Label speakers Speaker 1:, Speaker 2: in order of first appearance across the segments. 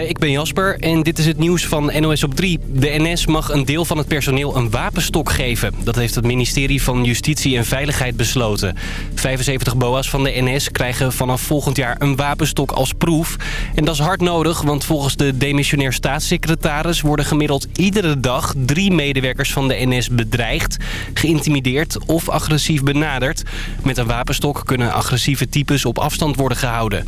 Speaker 1: Goedemorgen, ik ben Jasper en dit is het nieuws van NOS op 3. De NS mag een deel van het personeel een wapenstok geven. Dat heeft het ministerie van Justitie en Veiligheid besloten. 75 boa's van de NS krijgen vanaf volgend jaar een wapenstok als proef. En dat is hard nodig, want volgens de demissionair staatssecretaris... worden gemiddeld iedere dag drie medewerkers van de NS bedreigd... geïntimideerd of agressief benaderd. Met een wapenstok kunnen agressieve types op afstand worden gehouden.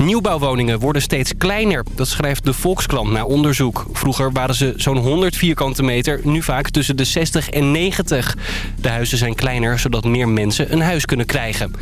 Speaker 1: Nieuwbouwwoningen worden steeds kleiner. Dat schrijft de Volkskrant na onderzoek. Vroeger waren ze zo'n 100 vierkante meter, nu vaak tussen de 60 en 90. De huizen zijn kleiner, zodat meer mensen een huis kunnen krijgen.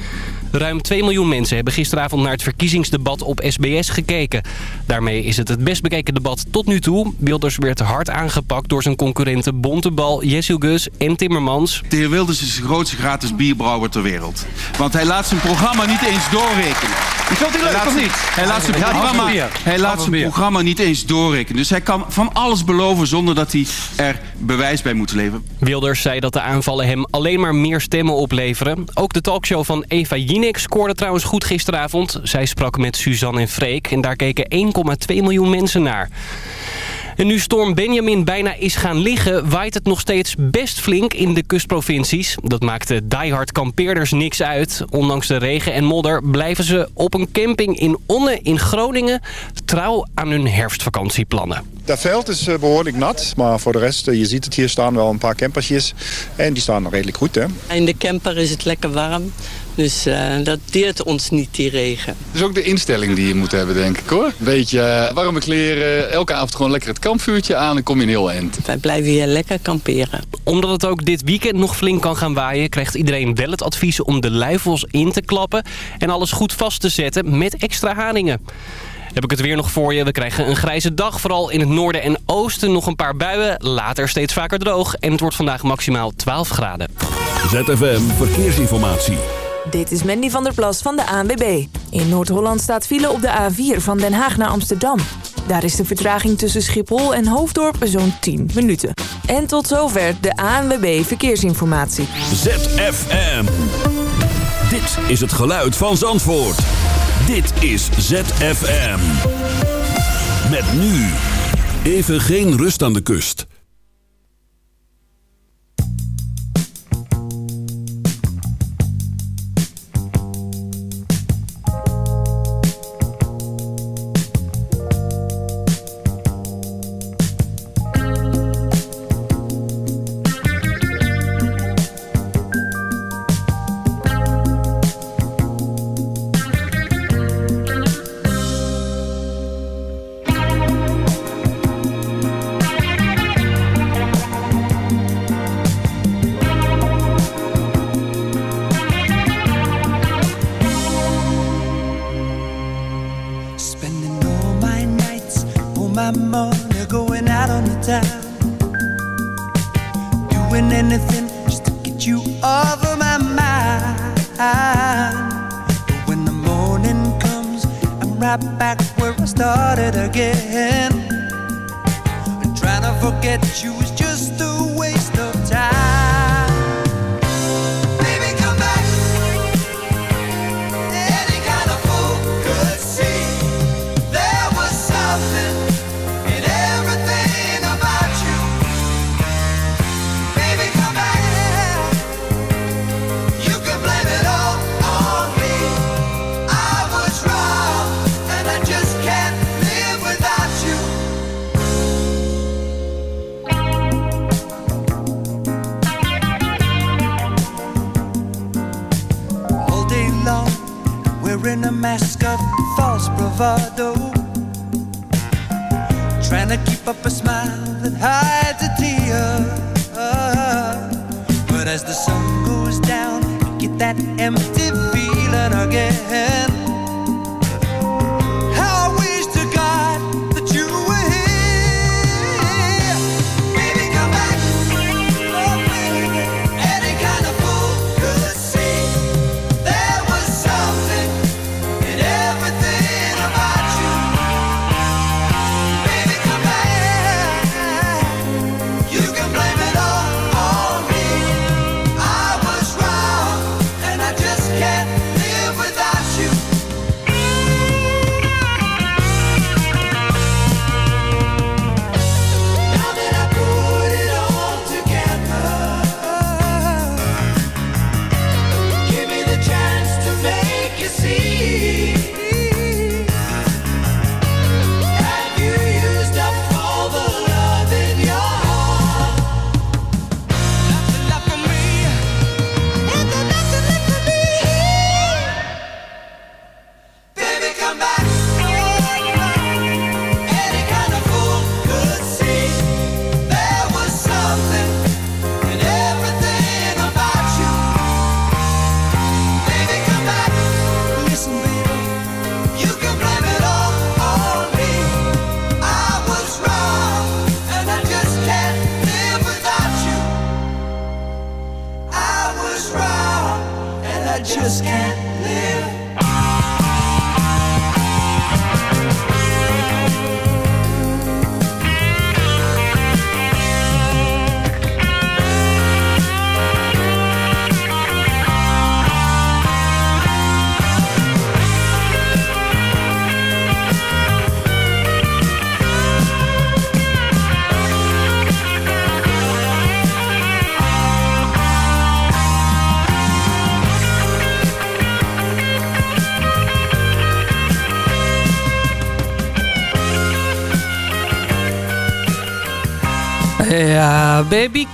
Speaker 1: Ruim 2 miljoen mensen hebben gisteravond naar het verkiezingsdebat op SBS gekeken. Daarmee is het het best bekeken debat tot nu toe. Wilders werd hard aangepakt door zijn concurrenten Bontebal, Jessil Gus en Timmermans.
Speaker 2: De heer Wilders is de grootste gratis bierbrouwer ter wereld. Want hij laat zijn programma niet eens doorrekenen.
Speaker 3: Die vond hij leuk, of niet?
Speaker 2: Hij laat zijn, programma, hij laat zijn niet eens doorrekenen. Dus hij kan van alles beloven zonder dat hij er bewijs bij moet leveren.
Speaker 1: Wilders zei dat de aanvallen hem alleen maar meer stemmen opleveren. Ook de talkshow van Eva Jinek scoorde trouwens goed gisteravond. Zij sprak met Suzanne en Freek en daar keken 1,2 miljoen mensen naar. En nu storm Benjamin bijna is gaan liggen... waait het nog steeds best flink in de kustprovincies. Dat maakt de diehard kampeerders niks uit. Ondanks de regen en modder blijven ze op een camping in Onne in Groningen... trouw aan hun herfstvakantieplannen.
Speaker 4: Dat veld is eh, behoorlijk nat, maar voor de rest, eh, je ziet het hier staan wel een paar campersjes. En die staan nog redelijk goed, hè.
Speaker 5: In de camper is het lekker warm. Dus eh, dat deert ons niet, die regen.
Speaker 6: Dat is ook de instelling die je moet hebben, denk ik hoor. Beetje eh, warme kleren, elke avond gewoon lekker het kampvuurtje aan en kom je een heel eind.
Speaker 5: Wij blijven hier lekker kamperen.
Speaker 1: Omdat het ook dit weekend nog flink kan gaan waaien... krijgt iedereen wel het advies om de luifels in te klappen... en alles goed vast te zetten met extra haringen. Heb ik het weer nog voor je. We krijgen een grijze dag. Vooral in het noorden en oosten nog een paar buien. Later steeds vaker droog. En het wordt vandaag maximaal 12 graden.
Speaker 7: ZFM Verkeersinformatie.
Speaker 8: Dit is Mandy van der Plas van de ANWB. In Noord-Holland staat file op de A4 van Den Haag naar Amsterdam. Daar is de vertraging tussen Schiphol en Hoofddorp zo'n 10 minuten. En tot zover de ANWB Verkeersinformatie.
Speaker 7: ZFM. Dit is het geluid van Zandvoort. Dit is ZFM. Met nu. Even geen rust aan de kust.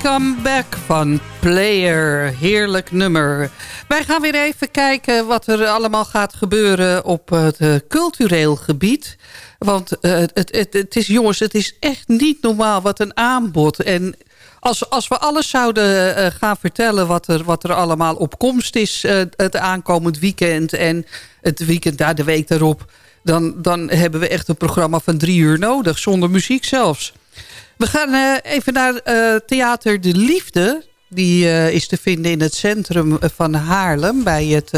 Speaker 9: Come Back
Speaker 3: van Player. Heerlijk nummer. Wij gaan weer even kijken wat er allemaal gaat gebeuren op het uh, cultureel gebied. Want uh, het, het, het, is, jongens, het is echt niet normaal wat een aanbod. En als, als we alles zouden uh, gaan vertellen wat er, wat er allemaal op komst is... het aankomend weekend en het weekend daar de week daarop... Dan, dan hebben we echt een programma van drie uur nodig, zonder muziek zelfs. We gaan uh, even naar uh, Theater De Liefde. Die uh, is te vinden in het centrum van Haarlem. Bij het,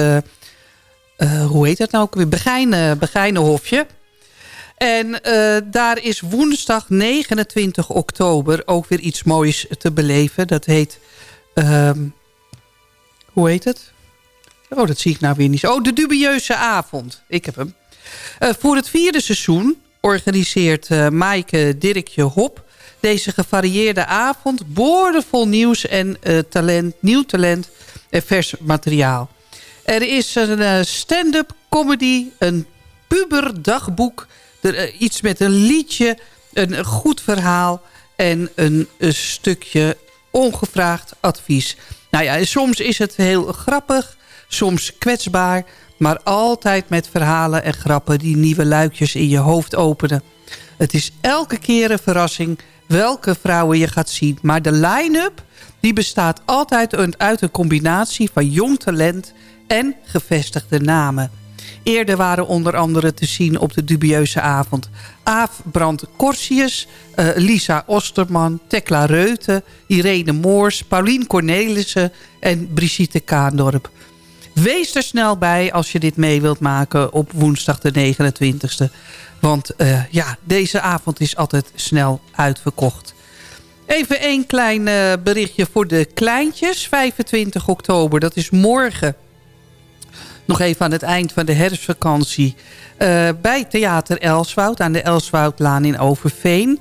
Speaker 3: hoe heet dat nou ook weer? Begijnen, Begijnenhofje. En daar is woensdag 29 oktober ook weer iets moois te beleven. Dat heet... Ehm, hoe heet het? Oh, dat zie ik nou weer niet. Oh, de dubieuze avond. Ik heb hem. voor het vierde seizoen organiseert Maaike Dirkje Hop deze gevarieerde avond boordevol nieuws en uh, talent, nieuw talent en vers materiaal. Er is een uh, stand-up comedy, een puberdagboek, er, uh, iets met een liedje, een goed verhaal en een stukje ongevraagd advies. Nou ja, soms is het heel grappig, soms kwetsbaar... maar altijd met verhalen en grappen die nieuwe luikjes in je hoofd openen. Het is elke keer een verrassing welke vrouwen je gaat zien. Maar de line-up die bestaat altijd uit een combinatie van jong talent en gevestigde namen. Eerder waren onder andere te zien op de dubieuze avond... Aaf Brand Corsius, uh, Lisa Osterman, Tekla Reuten... Irene Moors, Paulien Cornelissen en Brigitte Kaandorp. Wees er snel bij als je dit mee wilt maken op woensdag de 29e. Want uh, ja, deze avond is altijd snel uitverkocht. Even een klein uh, berichtje voor de kleintjes. 25 oktober, dat is morgen. Nog even aan het eind van de herfstvakantie. Uh, bij Theater Elswoud aan de Elswoudlaan in Overveen.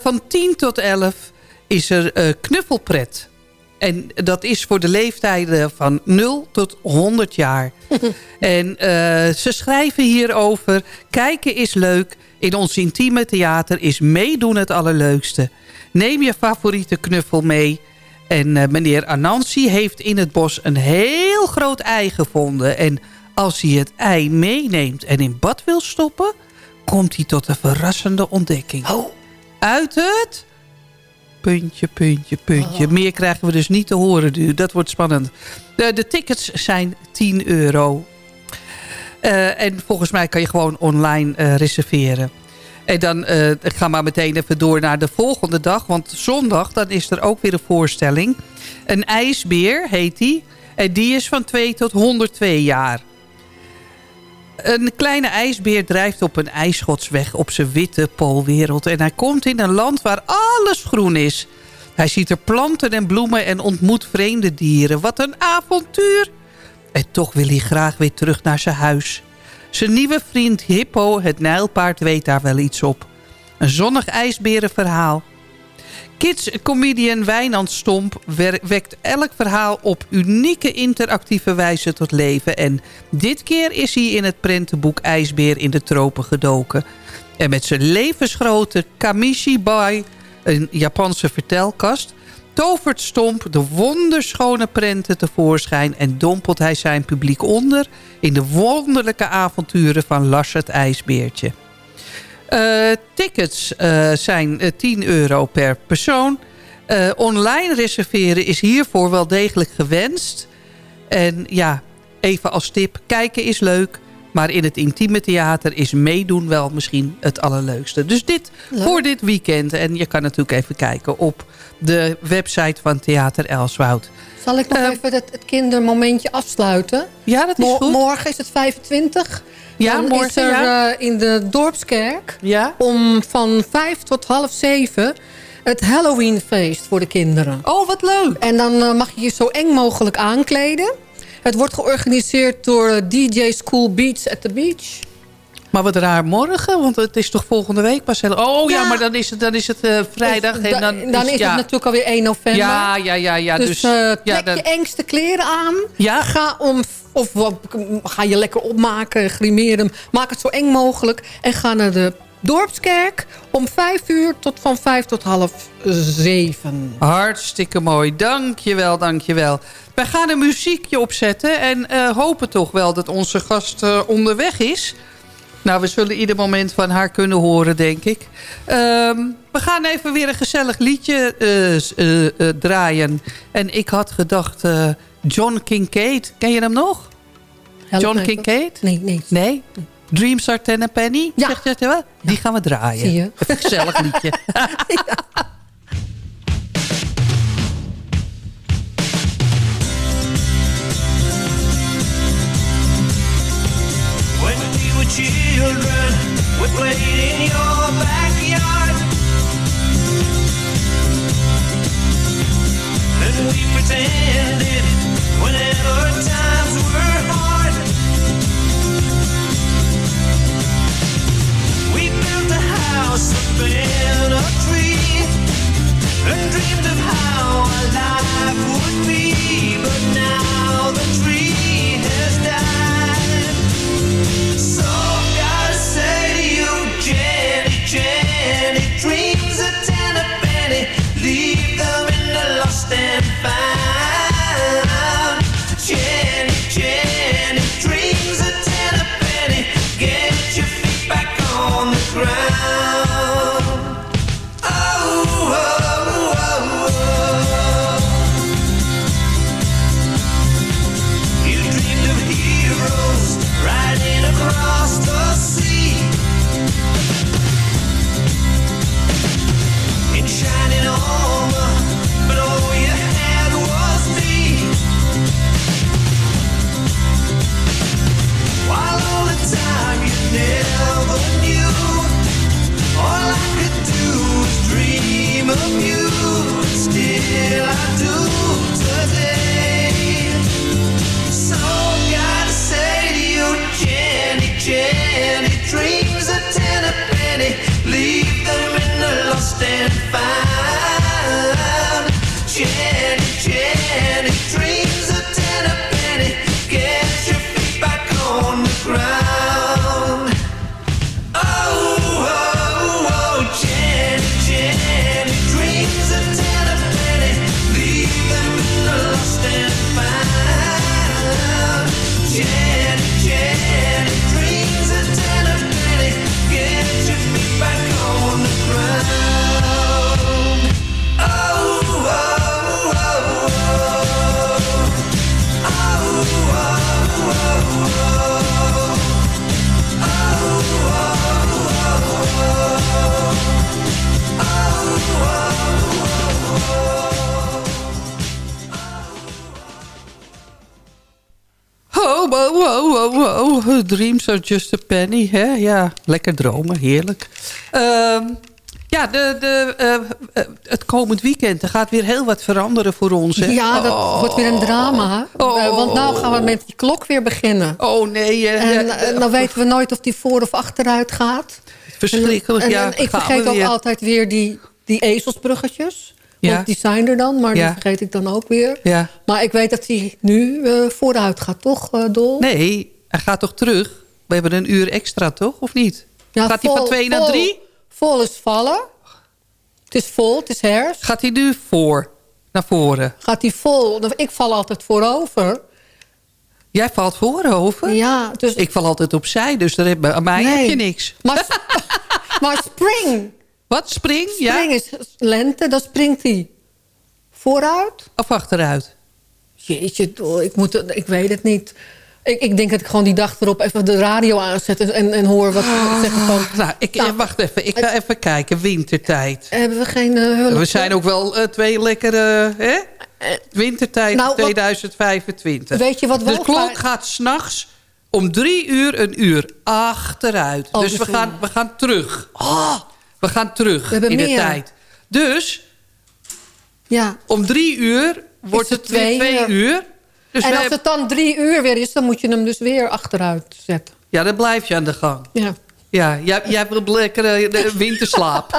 Speaker 3: van 10 tot 11 is er knuffelpret. En dat is voor de leeftijden van 0 tot 100 jaar. en uh, ze schrijven hierover... Kijken is leuk. In ons intieme theater is meedoen het allerleukste. Neem je favoriete knuffel mee. En uh, meneer Anansi heeft in het bos een heel groot ei gevonden. En als hij het ei meeneemt en in bad wil stoppen... komt hij tot een verrassende ontdekking.
Speaker 10: Oh.
Speaker 3: Uit het puntje, puntje, puntje.
Speaker 10: Oh.
Speaker 3: Meer krijgen we dus niet te horen nu. Dat wordt spannend. De, de tickets zijn 10 euro. Uh, en volgens mij kan je gewoon online uh, reserveren. En dan uh, ga maar meteen even door naar de volgende dag. Want zondag dan is er ook weer een voorstelling. Een ijsbeer heet die. En die is van 2 tot 102 jaar. Een kleine ijsbeer drijft op een ijsschotsweg op zijn witte poolwereld. En hij komt in een land waar alles groen is. Hij ziet er planten en bloemen en ontmoet vreemde dieren. Wat een avontuur! En toch wil hij graag weer terug naar zijn huis. Zijn nieuwe vriend Hippo, het nijlpaard, weet daar wel iets op. Een zonnig ijsberenverhaal. Kids-comedian Wijnand Stomp wekt elk verhaal op unieke interactieve wijze tot leven. En dit keer is hij in het prentenboek IJsbeer in de tropen gedoken. En met zijn levensgrote Kamishi Bai, een Japanse vertelkast... tovert Stomp de wonderschone prenten tevoorschijn... en dompelt hij zijn publiek onder in de wonderlijke avonturen van Lars het IJsbeertje. Uh, tickets uh, zijn 10 euro per persoon. Online reserveren is hiervoor wel degelijk gewenst. En ja, even als tip, kijken is leuk. Maar in het intieme theater is meedoen wel misschien het allerleukste. Dus dit leuk. voor dit weekend. En je kan natuurlijk even kijken op de website van Theater Elswoud.
Speaker 10: Zal ik nog even het, het, kindermomentje afsluiten?
Speaker 3: Ja, dat is Mo goed.
Speaker 10: Morgen is het 25.
Speaker 3: Ja,
Speaker 10: Dan
Speaker 3: morgen,
Speaker 10: is er
Speaker 3: ja.
Speaker 10: uh, in de Dorpskerk
Speaker 3: ja?
Speaker 10: om van 5 tot half 7 het Halloweenfeest voor de kinderen.
Speaker 3: Oh, wat leuk.
Speaker 10: En dan uh, mag je je zo eng mogelijk aankleden. Het wordt georganiseerd door DJ School Beats at the Beach.
Speaker 3: Maar wat raar morgen, want het is toch volgende week pas. Oh ja, ja maar dan is het, dan is het uh, vrijdag. En dan,
Speaker 10: dan is,
Speaker 3: is
Speaker 10: ja. het natuurlijk alweer 1 november.
Speaker 3: Ja, ja, ja. ja
Speaker 10: dus
Speaker 3: dus
Speaker 10: uh, trek
Speaker 3: ja, dan,
Speaker 10: je engste kleren aan.
Speaker 3: Ja?
Speaker 10: Ga om, of ga je lekker opmaken, grimeren. Maak het zo eng mogelijk. En ga naar de Dorpskerk om 5 uur tot van 5 tot half 7.
Speaker 3: Hartstikke mooi. Dankjewel, dankjewel. Wij gaan een muziekje opzetten en uh, hopen toch wel dat onze gast onderweg is. Nou, we zullen ieder moment van haar kunnen horen, denk ik. Um, we gaan even weer een gezellig liedje uh, draaien. En ik had gedacht, John Kincaid. Ken je hem nog?
Speaker 10: Help
Speaker 3: John Kincaid?
Speaker 10: Nee, nee.
Speaker 3: Nee? Dreams are ten a penny?
Speaker 10: Ja.
Speaker 3: Zeg je het wel? Die gaan we draaien.
Speaker 10: Zie je.
Speaker 3: Een gezellig liedje.
Speaker 10: ja.
Speaker 9: Children, we played in your backyard. And we pretended whenever times were hard. We built a house up in a tree and dreamed of how our
Speaker 3: just a penny. Hè? Ja, lekker dromen, heerlijk. Ehm, ja, de, de, eh, eh, het komend weekend er gaat weer heel wat veranderen voor ons. Hè?
Speaker 10: Ja, dat
Speaker 3: Oh.
Speaker 10: wordt weer een drama.
Speaker 3: Oh.
Speaker 10: Eh, want nou gaan we met die klok weer beginnen.
Speaker 3: Oh nee.
Speaker 10: En dan weten we nooit of die voor of achteruit gaat.
Speaker 3: Verschrikkelijk,
Speaker 10: En,
Speaker 3: ja.
Speaker 10: en ik vergeet
Speaker 3: we
Speaker 10: ook
Speaker 3: weer.
Speaker 10: altijd weer die, die ezelsbruggetjes.
Speaker 3: Ja.
Speaker 10: Want die zijn er dan, maar
Speaker 3: Ja.
Speaker 10: die vergeet ik dan ook weer.
Speaker 3: Ja.
Speaker 10: Maar ik weet dat die nu eh, vooruit gaat, toch, Dol?
Speaker 3: Nee, hij gaat toch terug? We hebben een uur extra, toch? Of niet?
Speaker 10: Ja,
Speaker 3: gaat hij van twee naar drie?
Speaker 10: Vol is vallen. Het is vol, het is herfst.
Speaker 3: Gaat hij nu voor? Naar voren?
Speaker 10: Gaat hij vol? Ik val altijd voorover.
Speaker 3: Jij valt voorover?
Speaker 10: Ja, dus...
Speaker 3: Ik val altijd opzij, dus daar heb, aan mij
Speaker 10: Nee.
Speaker 3: heb je niks.
Speaker 10: Maar, maar spring.
Speaker 3: Wat, spring? Ja?
Speaker 10: Spring is lente, dan springt hij vooruit.
Speaker 3: Of achteruit?
Speaker 10: Jeetje, ik, moet, ik weet het niet. Ik, ik denk dat ik gewoon die dag erop even de radio aanzet en, en, hoor wat ze zeggen van...
Speaker 3: Nou, ik,
Speaker 10: Nou,
Speaker 3: wacht even. Ik ga even kijken. Wintertijd.
Speaker 10: Hebben we geen eh, hulp?
Speaker 3: We zijn ook wel eh, twee lekkere... Hè? Wintertijd
Speaker 10: Nou, wat-
Speaker 3: 2025.
Speaker 10: Weet je wat wel
Speaker 3: De klok gaat s'nachts om drie uur een uur achteruit.
Speaker 10: Oh,
Speaker 3: dus
Speaker 10: dus
Speaker 3: we
Speaker 10: we-
Speaker 3: gaan, we gaan terug. We gaan terug
Speaker 10: We
Speaker 3: in de tijd. Dus
Speaker 10: Ja.
Speaker 3: om drie uur wordt
Speaker 10: het
Speaker 3: het
Speaker 10: twee uur.
Speaker 3: Dus
Speaker 10: en als
Speaker 3: hebben-
Speaker 10: het dan drie uur weer is, dan moet je hem dus weer achteruit zetten.
Speaker 3: Ja, dan blijf je aan de gang.
Speaker 10: Ja.
Speaker 3: Ja, jij, jij hebt lekker eh, de winterslaap.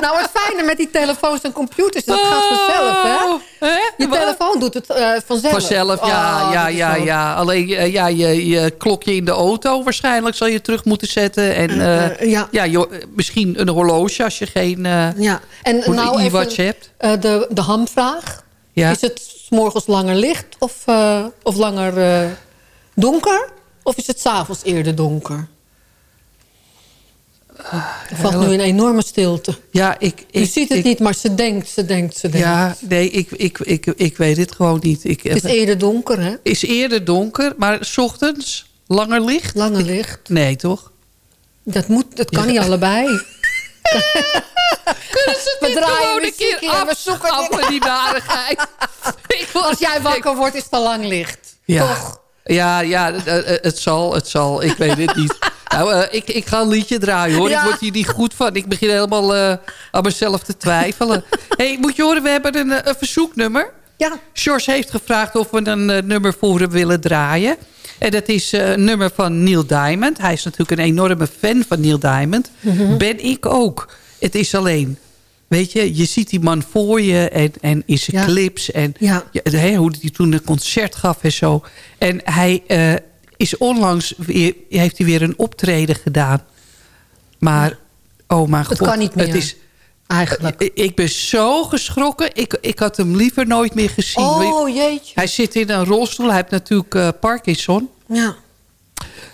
Speaker 10: Nou, het fijne met die telefoons en computers. Dat gaat vanzelf, hè?
Speaker 3: Oh?
Speaker 10: Je telefoon doet het eh, vanzelf.
Speaker 3: Vanzelf, ja,
Speaker 10: Oh,
Speaker 3: ja, ja, ja. Alleen eh, ja, je, je klokje in de auto waarschijnlijk zal je terug moeten zetten. En eh,
Speaker 10: Eh, ja.
Speaker 3: ja, joh, eh, misschien een horloge als je geen eh
Speaker 10: Ja. En
Speaker 3: een
Speaker 10: nou
Speaker 3: e-watch
Speaker 10: even
Speaker 3: hebt.
Speaker 10: eh, de, de hamvraag.
Speaker 3: Ja.
Speaker 10: Is het 's morgens langer licht of, eh, of langer eh, donker? Of is het s'avonds eerder donker? er valt nu een enorme stilte.
Speaker 3: Ja, ik,
Speaker 10: Je
Speaker 3: ik,
Speaker 10: ziet het
Speaker 3: ik-
Speaker 10: niet, maar ze denkt, ze denkt, ze denkt.
Speaker 3: Ja, nee, ik, ik, ik, ik weet het gewoon niet. Ik,
Speaker 10: Het is eerder donker, hè?
Speaker 3: is eerder donker, maar s ochtends langer licht?
Speaker 10: Langer licht.
Speaker 3: Nee, toch?
Speaker 10: Dat, moet, dat kan niet allebei.
Speaker 3: Kunnen ze
Speaker 10: We draaien
Speaker 3: gewoon een keer
Speaker 10: we zoeken
Speaker 3: die narigheid?
Speaker 10: Als jij wakker wordt, is het al lang licht.
Speaker 3: Ja.
Speaker 10: Toch?
Speaker 3: Ja, ja het, het zal, het zal. Ik weet het niet. Nou, eh, ik, ik ga een liedje draaien, hoor.
Speaker 10: Ja.
Speaker 3: Ik word hier niet goed van. Ik begin helemaal eh, aan mezelf te twijfelen. hey, moet je horen, we hebben een, eh, een verzoeknummer.
Speaker 10: Ja.
Speaker 3: George heeft gevraagd of we een eh, nummer voor hem willen draaien. En dat is eh, een nummer van Neil Diamond. Hij is natuurlijk een enorme fan van Neil Diamond.
Speaker 10: Mhm.
Speaker 3: Ben ik ook. Het is alleen... Weet je, je ziet die man voor je en, en in zijn
Speaker 10: Ja.
Speaker 3: clips. En
Speaker 10: Ja.
Speaker 3: hoe hij toen een concert gaf en zo. En hij eh, is onlangs weer, heeft hij weer een optreden gedaan. Maar, oh mijn god.
Speaker 10: Het kan niet meer.
Speaker 3: Het is,
Speaker 10: Eigenlijk.
Speaker 3: ik, ik ben zo geschrokken. Ik, ik had hem liever nooit meer gezien.
Speaker 10: Oh, jeetje.
Speaker 3: Hij zit in een rolstoel. Hij heeft natuurlijk eh, Parkinson.
Speaker 10: Ja.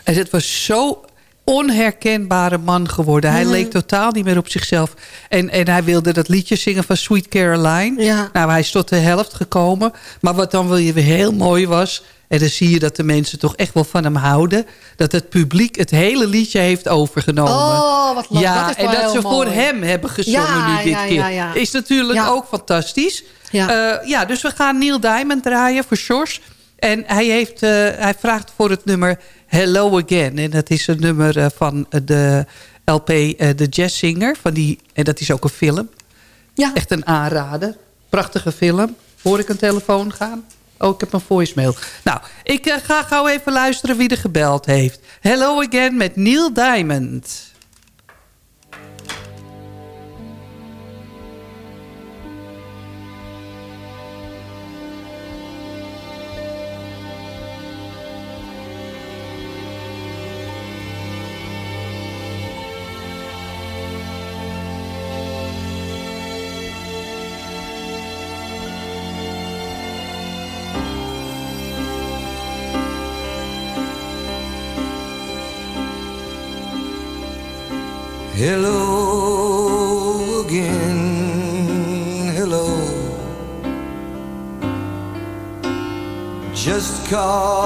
Speaker 3: En het was zo onherkenbare man geworden. Hij leek totaal niet meer op zichzelf. En, en hij wilde dat liedje zingen van Sweet Caroline.
Speaker 10: Ja.
Speaker 3: Nou, hij is tot de helft gekomen. Maar wat dan weer heel mooi was... en dan zie je dat de mensen toch echt wel van hem houden... dat het publiek het hele liedje heeft overgenomen.
Speaker 10: Oh, wat leuk.
Speaker 3: Ja,
Speaker 10: Dat is wel
Speaker 3: en dat ze voor hem hebben gezongen
Speaker 10: Ja,
Speaker 3: nu dit
Speaker 10: ja,
Speaker 3: keer.
Speaker 10: ja.
Speaker 3: Is natuurlijk ook fantastisch.
Speaker 10: Ja.
Speaker 3: Eh, ja, dus we gaan Neil Diamond draaien voor George. En hij, heeft, eh, hij vraagt voor het nummer Hello Again. En dat is een nummer eh, van de LP eh, The Jazz Singer. Van die, en dat is ook een film.
Speaker 10: Ja.
Speaker 3: Echt een aanrader. Prachtige film. Hoor ik een telefoon gaan? Oh, ik heb een voicemail. Nou, ik eh, ga gauw even luisteren wie er gebeld heeft. Hello Again met Neil Diamond.
Speaker 11: Just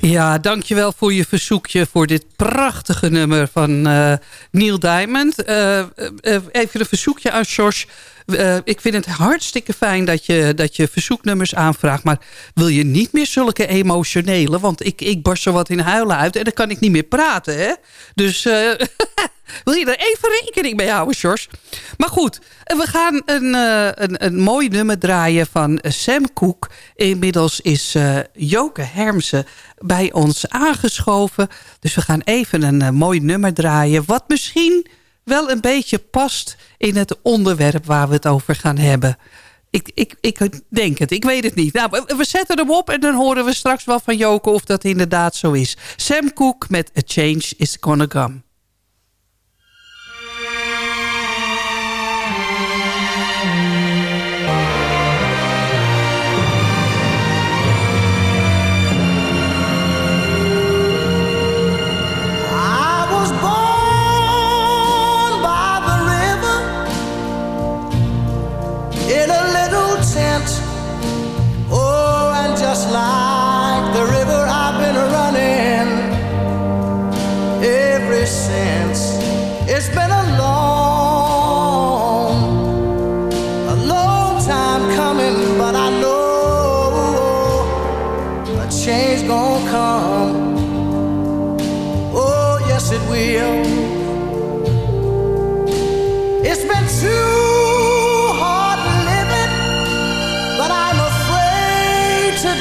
Speaker 3: Ja, dankjewel voor je verzoekje voor dit prachtige nummer van eh, Neil Diamond. Eh, eh, even een verzoekje aan George. Eh, ik vind het hartstikke fijn dat je, dat je verzoeknummers aanvraagt. Maar wil je niet meer zulke emotionele? Want ik, ik barst zo wat in huilen uit en dan kan ik niet meer praten. Hè? Dus eh, wil je er even rekening mee houden, George? Maar goed, eh, we gaan een, een, een mooi nummer draaien van Sam Cooke. Inmiddels is Joke Hermsen bij ons aangeschoven. Dus we gaan even een mooi nummer draaien. Wat misschien wel een beetje past in het onderwerp waar we het over gaan hebben. Ik, ik, ik denk het, ik weet het niet. Nou, we- zetten hem op en dan horen we straks wel van Joke of dat inderdaad zo is. Sam Cooke met A Change Is Gonna Come.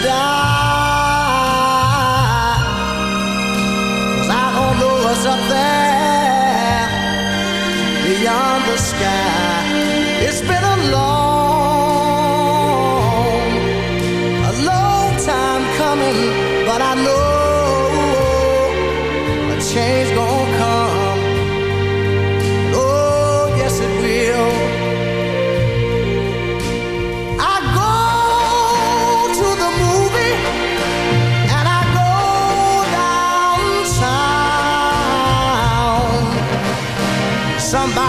Speaker 12: Die.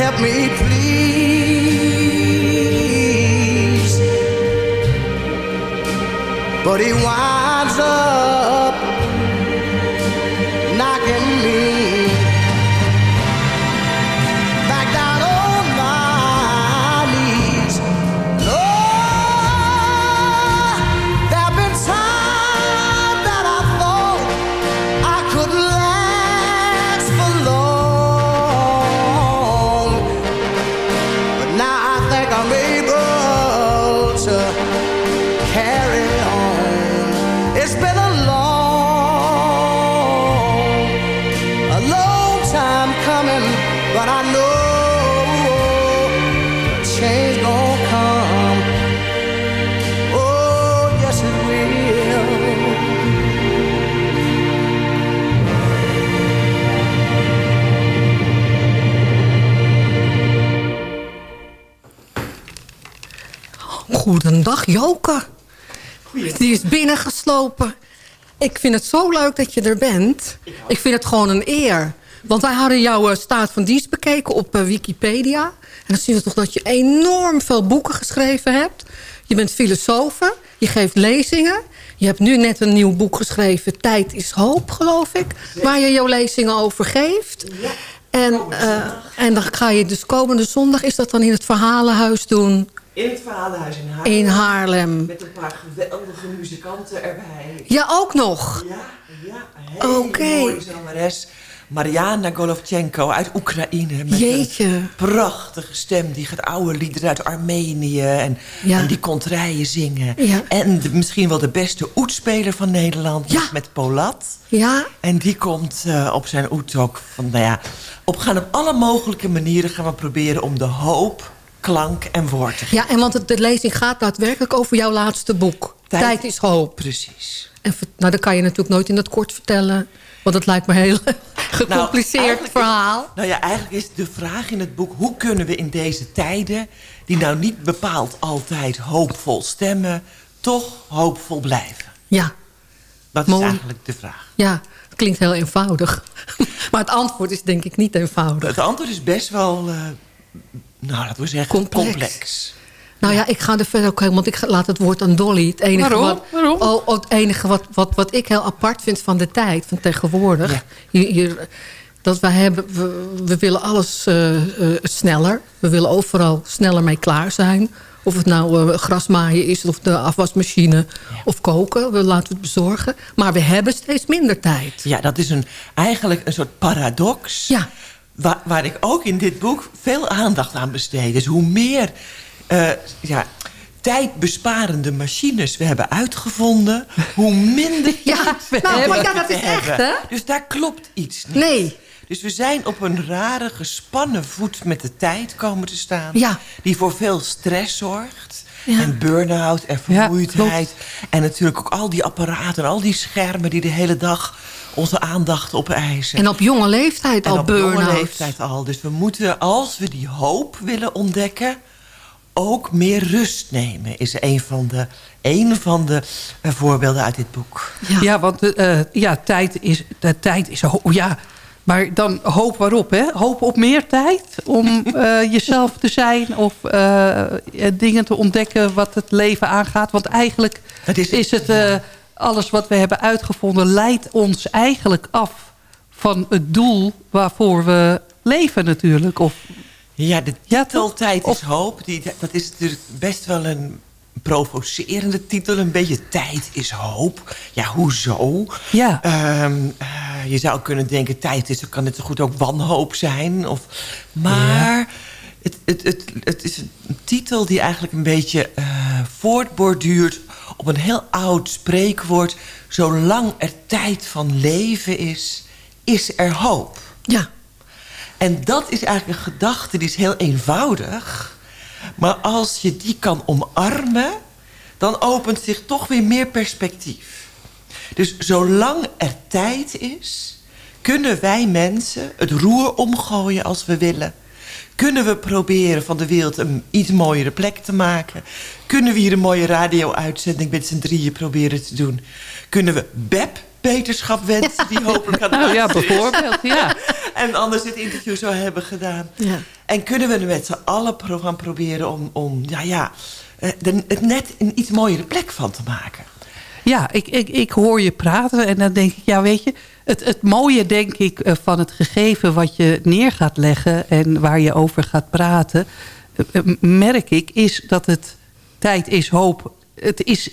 Speaker 12: help me please. But he winds up
Speaker 10: Goedendag, Joke. Die is binnengeslopen. Ik vind het zo leuk dat je er bent. Ik vind het gewoon een eer. Want wij hadden jouw eh, staat van dienst bekeken op eh, Wikipedia. En dan zien we toch dat je enorm veel boeken geschreven hebt. Je bent filosoof, je geeft lezingen. Je hebt nu net een nieuw boek geschreven, Tijd is hoop, geloof ik. Waar je jouw lezingen over geeft. En, uh, en dan ga je dus komende zondag, is dat dan in het Verhalenhuis doen?
Speaker 13: In het Verhalenhuis in Haarlem.
Speaker 10: In Haarlem.
Speaker 13: Met een paar geweldige muzikanten erbij.
Speaker 10: Ja, ook nog?
Speaker 13: Ja, ja. Een hele
Speaker 10: okay.
Speaker 13: mooie zangeres. Mariana Golovchenko uit Oekraïne. Met
Speaker 10: Jeetje.
Speaker 13: een prachtige stem. Die gaat oude liederen uit Armenië. En,
Speaker 10: Ja.
Speaker 13: en die komt rijen zingen.
Speaker 10: Ja.
Speaker 13: En de- misschien wel de beste oetspeler van Nederland.
Speaker 10: Ja.
Speaker 13: Met Polat.
Speaker 10: Ja,
Speaker 13: En die komt eh, op zijn oet ook van, nou ja... Op gaan op alle mogelijke manieren gaan we proberen om de hoop, klank en woord te geven.
Speaker 10: ja en want de lezing gaat daadwerkelijk over jouw laatste boek.
Speaker 13: Tijd-
Speaker 10: Tijd, is hoop.
Speaker 13: Precies.
Speaker 10: En, nou, dat kan je natuurlijk nooit in het kort vertellen. Want het lijkt me een heel gecompliceerd
Speaker 13: is-
Speaker 10: verhaal.
Speaker 13: nou ja, eigenlijk is de vraag in het boek... hoe kunnen we in deze tijden... die nou niet bepaald altijd hoopvol stemmen... toch hoopvol blijven?
Speaker 10: Ja,
Speaker 13: Dat
Speaker 10: Mooi.
Speaker 13: is eigenlijk de vraag.
Speaker 10: ja, het klinkt heel eenvoudig. maar het antwoord is denk ik niet eenvoudig.
Speaker 13: Het antwoord is best wel... eh, nou, laten we zeggen,
Speaker 10: Complex.
Speaker 13: complex.
Speaker 10: Nou ja, ik ga er verder ook helemaal... want ik laat het woord aan Dolly. Het enige,
Speaker 3: Waarom?
Speaker 10: Wat,
Speaker 3: Waarom?
Speaker 10: Oh, oh, het enige wat, wat, wat ik heel apart vind van de tijd, van tegenwoordig...
Speaker 13: Ja.
Speaker 10: Hier, hier, dat wij hebben, we, we willen alles eh, eh, sneller. We willen overal sneller mee klaar zijn. Of het nou eh, grasmaaien is, of de afwasmachine, of koken. We laten het bezorgen. Maar we hebben steeds minder tijd.
Speaker 13: Ja, dat is een, eigenlijk een soort paradox...
Speaker 10: Ja.
Speaker 13: Waar, waar ik ook in dit boek veel aandacht aan besteed. Dus hoe meer eh, ja, tijdbesparende machines we hebben uitgevonden... hoe minder
Speaker 10: Ja,
Speaker 13: tijd we
Speaker 10: nou,
Speaker 13: hebben
Speaker 10: maar ja, dat is echt, hè?
Speaker 13: Dus daar klopt iets niet.
Speaker 10: Nee.
Speaker 13: Dus we zijn op een rare, gespannen voet met de tijd komen te staan.
Speaker 10: Ja.
Speaker 13: Die voor veel stress zorgt.
Speaker 10: Ja.
Speaker 13: En burn-out en
Speaker 3: Ja,
Speaker 13: vermoeidheid. en natuurlijk ook al die apparaten en al die schermen... die de hele dag onze aandacht opeisen.
Speaker 10: En op jonge leeftijd
Speaker 13: En
Speaker 10: al
Speaker 13: op jonge
Speaker 10: burn-out.
Speaker 13: leeftijd al. Dus we moeten, als we die hoop willen ontdekken... ook meer rust nemen, is een van de, een van de eh, voorbeelden uit dit boek.
Speaker 3: Ja, want eh, ja, tijd is, de tijd is ho- ja. Maar dan hoop waarop, hè? Hoop op meer tijd om eh, jezelf te zijn... of dingen te ontdekken wat het leven aangaat. Want eigenlijk
Speaker 13: Dat is
Speaker 3: is,
Speaker 13: het,
Speaker 3: het... eh, alles wat we hebben uitgevonden... leidt ons eigenlijk af van het doel waarvoor we leven natuurlijk. Of,
Speaker 13: Ja, de
Speaker 3: Ja,
Speaker 13: titel? Tijd is hoop. Die, dat is natuurlijk best wel een provocerende titel. Een beetje tijd is hoop. Ja, hoezo?
Speaker 3: Ja.
Speaker 13: Ehm, eh, je zou kunnen denken, tijd is, kan het zo goed ook wanhoop zijn. Of, maar het, het, het, het is een titel die eigenlijk een beetje eh, voortborduurt op een heel oud spreekwoord. Zolang er tijd van leven is, is er hoop.
Speaker 10: Ja,
Speaker 13: En dat is eigenlijk een gedachte die is heel eenvoudig. Maar als je die kan omarmen, dan opent zich toch weer meer perspectief. Dus zolang er tijd is, kunnen wij mensen het roer omgooien als we willen. Kunnen we proberen van de wereld een iets mooiere plek te maken? Kunnen we hier een mooie radio-uitzending met z'n drieën proberen te doen? Kunnen we Beb beterschap wensen, die hopelijk aan het
Speaker 3: nou ja, bijvoorbeeld, ja.
Speaker 13: En anders dit interview zou hebben gedaan.
Speaker 10: Ja.
Speaker 13: En kunnen we er met z'n allen pro gaan proberen om, om ja, ja, eh, de- het net een iets mooiere plek van te maken.
Speaker 3: Ja, ik, ik, ik hoor je praten en dan denk ik, ja weet je... Het, het mooie denk ik eh, van het gegeven wat je neer gaat leggen... en waar je over gaat praten, eh, merk ik, is dat het tijd is hoop. Het is,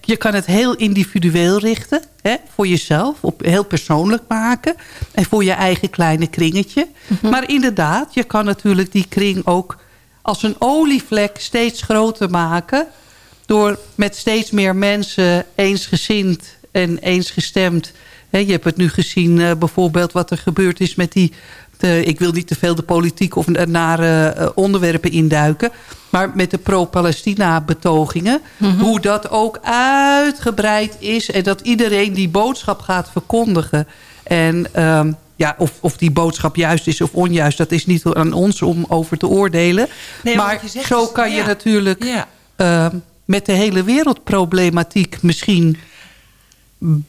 Speaker 3: je kan het heel individueel richten, hè, voor jezelf, op, heel persoonlijk maken... en voor je eigen kleine kringetje. Maar inderdaad, je kan natuurlijk die kring ook als een olievlek steeds groter maken door met steeds meer mensen eensgezind en eensgestemd... Hè, je hebt het nu gezien eh, bijvoorbeeld wat er gebeurd is met die... De, ik wil niet te veel de politiek of nare eh, onderwerpen induiken... maar met de pro-Palestina-betogingen... hoe dat ook uitgebreid is... en dat iedereen die boodschap gaat verkondigen... en ehm, ja, of, of die boodschap juist is of onjuist... dat is niet aan ons om over te oordelen.
Speaker 13: Nee, maar zegt
Speaker 3: zo kan je natuurlijk
Speaker 13: Ja.
Speaker 3: eh, met de hele wereldproblematiek misschien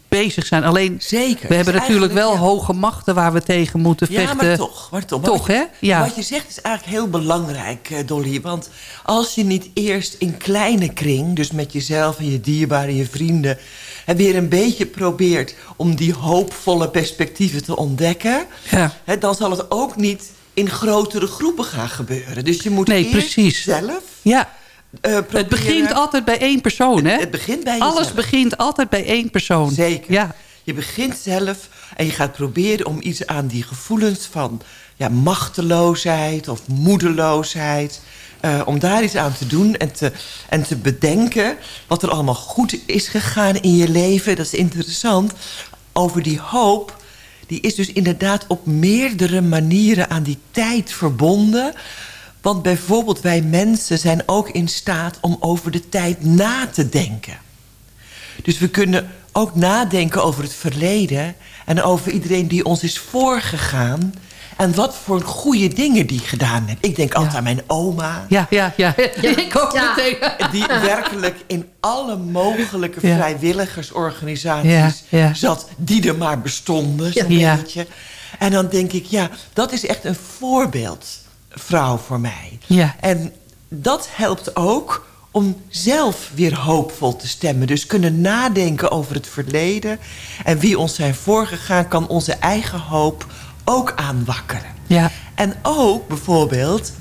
Speaker 3: bezig zijn. Alleen,
Speaker 13: Zeker.
Speaker 3: we hebben natuurlijk wel hoge machten waar we tegen moeten
Speaker 13: Ja,
Speaker 3: vechten.
Speaker 13: maar toch. Maar toch, Maar
Speaker 3: Toch,
Speaker 13: wat je-
Speaker 3: hè? Ja.
Speaker 13: Wat je zegt is eigenlijk heel belangrijk, eh, Dolly. Want als je niet eerst in kleine kring... dus met jezelf en je dierbaren, je vrienden... en weer een beetje probeert om die hoopvolle perspectieven te ontdekken...
Speaker 3: Ja.
Speaker 13: Hè, dan zal het ook niet in grotere groepen gaan gebeuren. Dus je moet
Speaker 3: Nee,
Speaker 13: eerst
Speaker 3: precies.
Speaker 13: zelf...
Speaker 3: Ja.
Speaker 13: Eh,
Speaker 3: Het begint altijd bij één persoon, hè?
Speaker 13: Het begint bij jezelf.
Speaker 3: Alles begint altijd bij één persoon.
Speaker 13: Zeker.
Speaker 3: Ja.
Speaker 13: Je begint zelf en je gaat proberen om iets aan die gevoelens van ja, machteloosheid of moedeloosheid... eh, om daar iets aan te doen en te, en te bedenken wat er allemaal goed is gegaan in je leven. Dat is interessant. Over die hoop, die is dus inderdaad op meerdere manieren aan die tijd verbonden... Want bijvoorbeeld wij mensen zijn ook in staat om over de tijd na te denken. Dus we kunnen ook nadenken over het verleden... en over iedereen die ons is voorgegaan... en wat voor goede dingen die gedaan heeft. Ik denk altijd aan mijn oma...
Speaker 3: Ja, ja, ja. Ik ook
Speaker 10: Ja.
Speaker 3: meteen.
Speaker 13: die werkelijk in alle mogelijke
Speaker 3: Ja.
Speaker 13: vrijwilligersorganisaties
Speaker 3: Ja, ja.
Speaker 13: zat... die er maar bestonden, zo'n
Speaker 3: Ja.
Speaker 13: beetje. En dan denk ik, ja, dat is echt een voorbeeldvrouw voor mij.
Speaker 3: Ja.
Speaker 13: En dat helpt ook om zelf weer hoopvol te stemmen. Dus kunnen nadenken over het verleden. En wie ons zijn voorgegaan, kan onze eigen hoop ook aanwakkeren.
Speaker 3: Ja.
Speaker 13: En ook bijvoorbeeld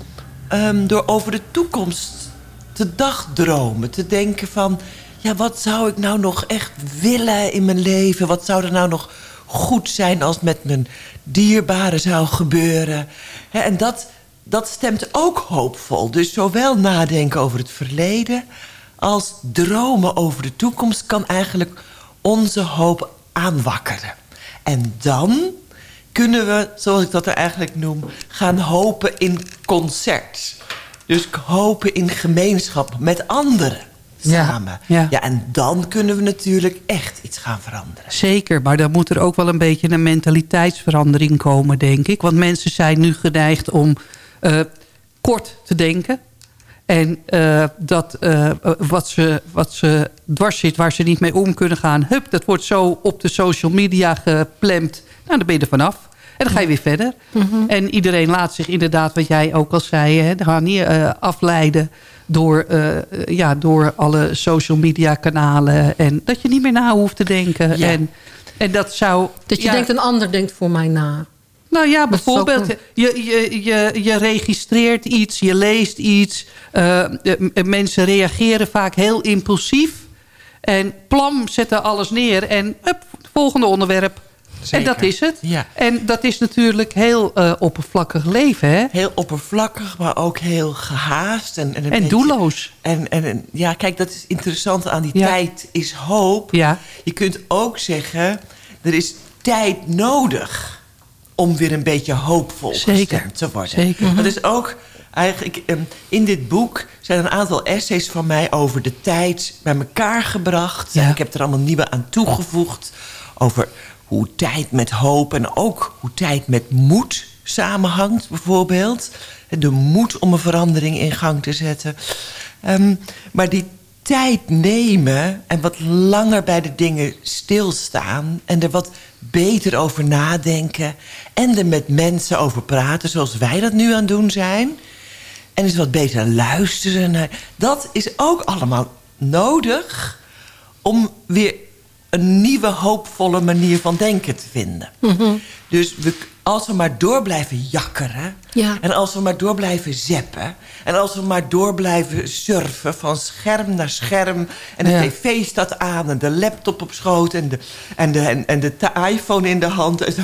Speaker 13: ehm, door over de toekomst te dagdromen. Te denken van, ja, wat zou ik nou nog echt willen in mijn leven? Wat zou er nou nog goed zijn als met mijn dierbaren zou gebeuren? En dat, dat stemt ook hoopvol. Dus zowel nadenken over het verleden... als dromen over de toekomst kan eigenlijk onze hoop aanwakkeren. En dan kunnen we, zoals ik dat er eigenlijk noem... gaan hopen in concert. Dus hopen in gemeenschap met anderen samen.
Speaker 3: ja.
Speaker 13: ja, en dan kunnen we natuurlijk echt iets gaan veranderen.
Speaker 3: Zeker, maar dan moet er ook wel een beetje een mentaliteitsverandering komen, denk ik. Want mensen zijn nu geneigd om kort te denken. En eh, dat eh, wat, ze, wat ze dwars zit, waar ze niet mee om kunnen gaan... hup, dat wordt zo op de social media geplemd. Nou, dan ben je er vanaf. En dan ga je weer verder. En iedereen laat zich inderdaad, wat jij ook al zei... Hè, gaan niet eh, afleiden door, eh, ja, door alle social media kanalen. En dat je niet meer na hoeft te denken.
Speaker 13: Ja.
Speaker 3: En, en dat zou...
Speaker 10: Dat je
Speaker 3: ja,
Speaker 10: denkt, een ander denkt voor mij na.
Speaker 3: Nou ja,
Speaker 10: ook
Speaker 3: bijvoorbeeld, je, je, je, je registreert iets, je leest iets. eh, mensen reageren vaak heel impulsief. En plam, zetten alles neer en hup, volgende onderwerp. En dat is het.
Speaker 13: Ja.
Speaker 3: En dat is natuurlijk heel eh, oppervlakkig leven, hè?
Speaker 13: Heel oppervlakkig, maar ook heel gehaast. En, en,
Speaker 3: En
Speaker 13: beetje-
Speaker 3: doelloos.
Speaker 13: En, en, en ja, kijk, dat is interessant aan die
Speaker 3: Ja.
Speaker 13: tijd is hoop.
Speaker 3: Ja.
Speaker 13: Je kunt ook zeggen, er is tijd nodig om weer een beetje hoopvol
Speaker 3: Zeker.
Speaker 13: te worden.
Speaker 3: Zeker.
Speaker 13: Dat is ook eigenlijk, ehm, in dit boek zijn een aantal essays van mij over de tijd bij elkaar gebracht.
Speaker 3: Ja.
Speaker 13: En ik heb er allemaal nieuwe aan toegevoegd over hoe tijd met hoop en ook hoe tijd met moed samenhangt, bijvoorbeeld. De moed om een verandering in gang te zetten. Ehm, maar die tijd nemen en wat langer bij de dingen stilstaan... en er wat beter over nadenken... en er met mensen over praten zoals wij dat nu aan het doen zijn... en eens wat beter luisteren naar... dat is ook allemaal nodig om weer een nieuwe hoopvolle manier van denken te vinden. Dus we, als we maar door blijven jakkeren...
Speaker 10: Ja.
Speaker 13: en als we maar door blijven zeppen... en als we maar door blijven surfen van scherm naar scherm... en de
Speaker 3: Ja.
Speaker 13: tv staat aan en de laptop op schoot... en de, en de, en, en de iPhone in de hand... En zo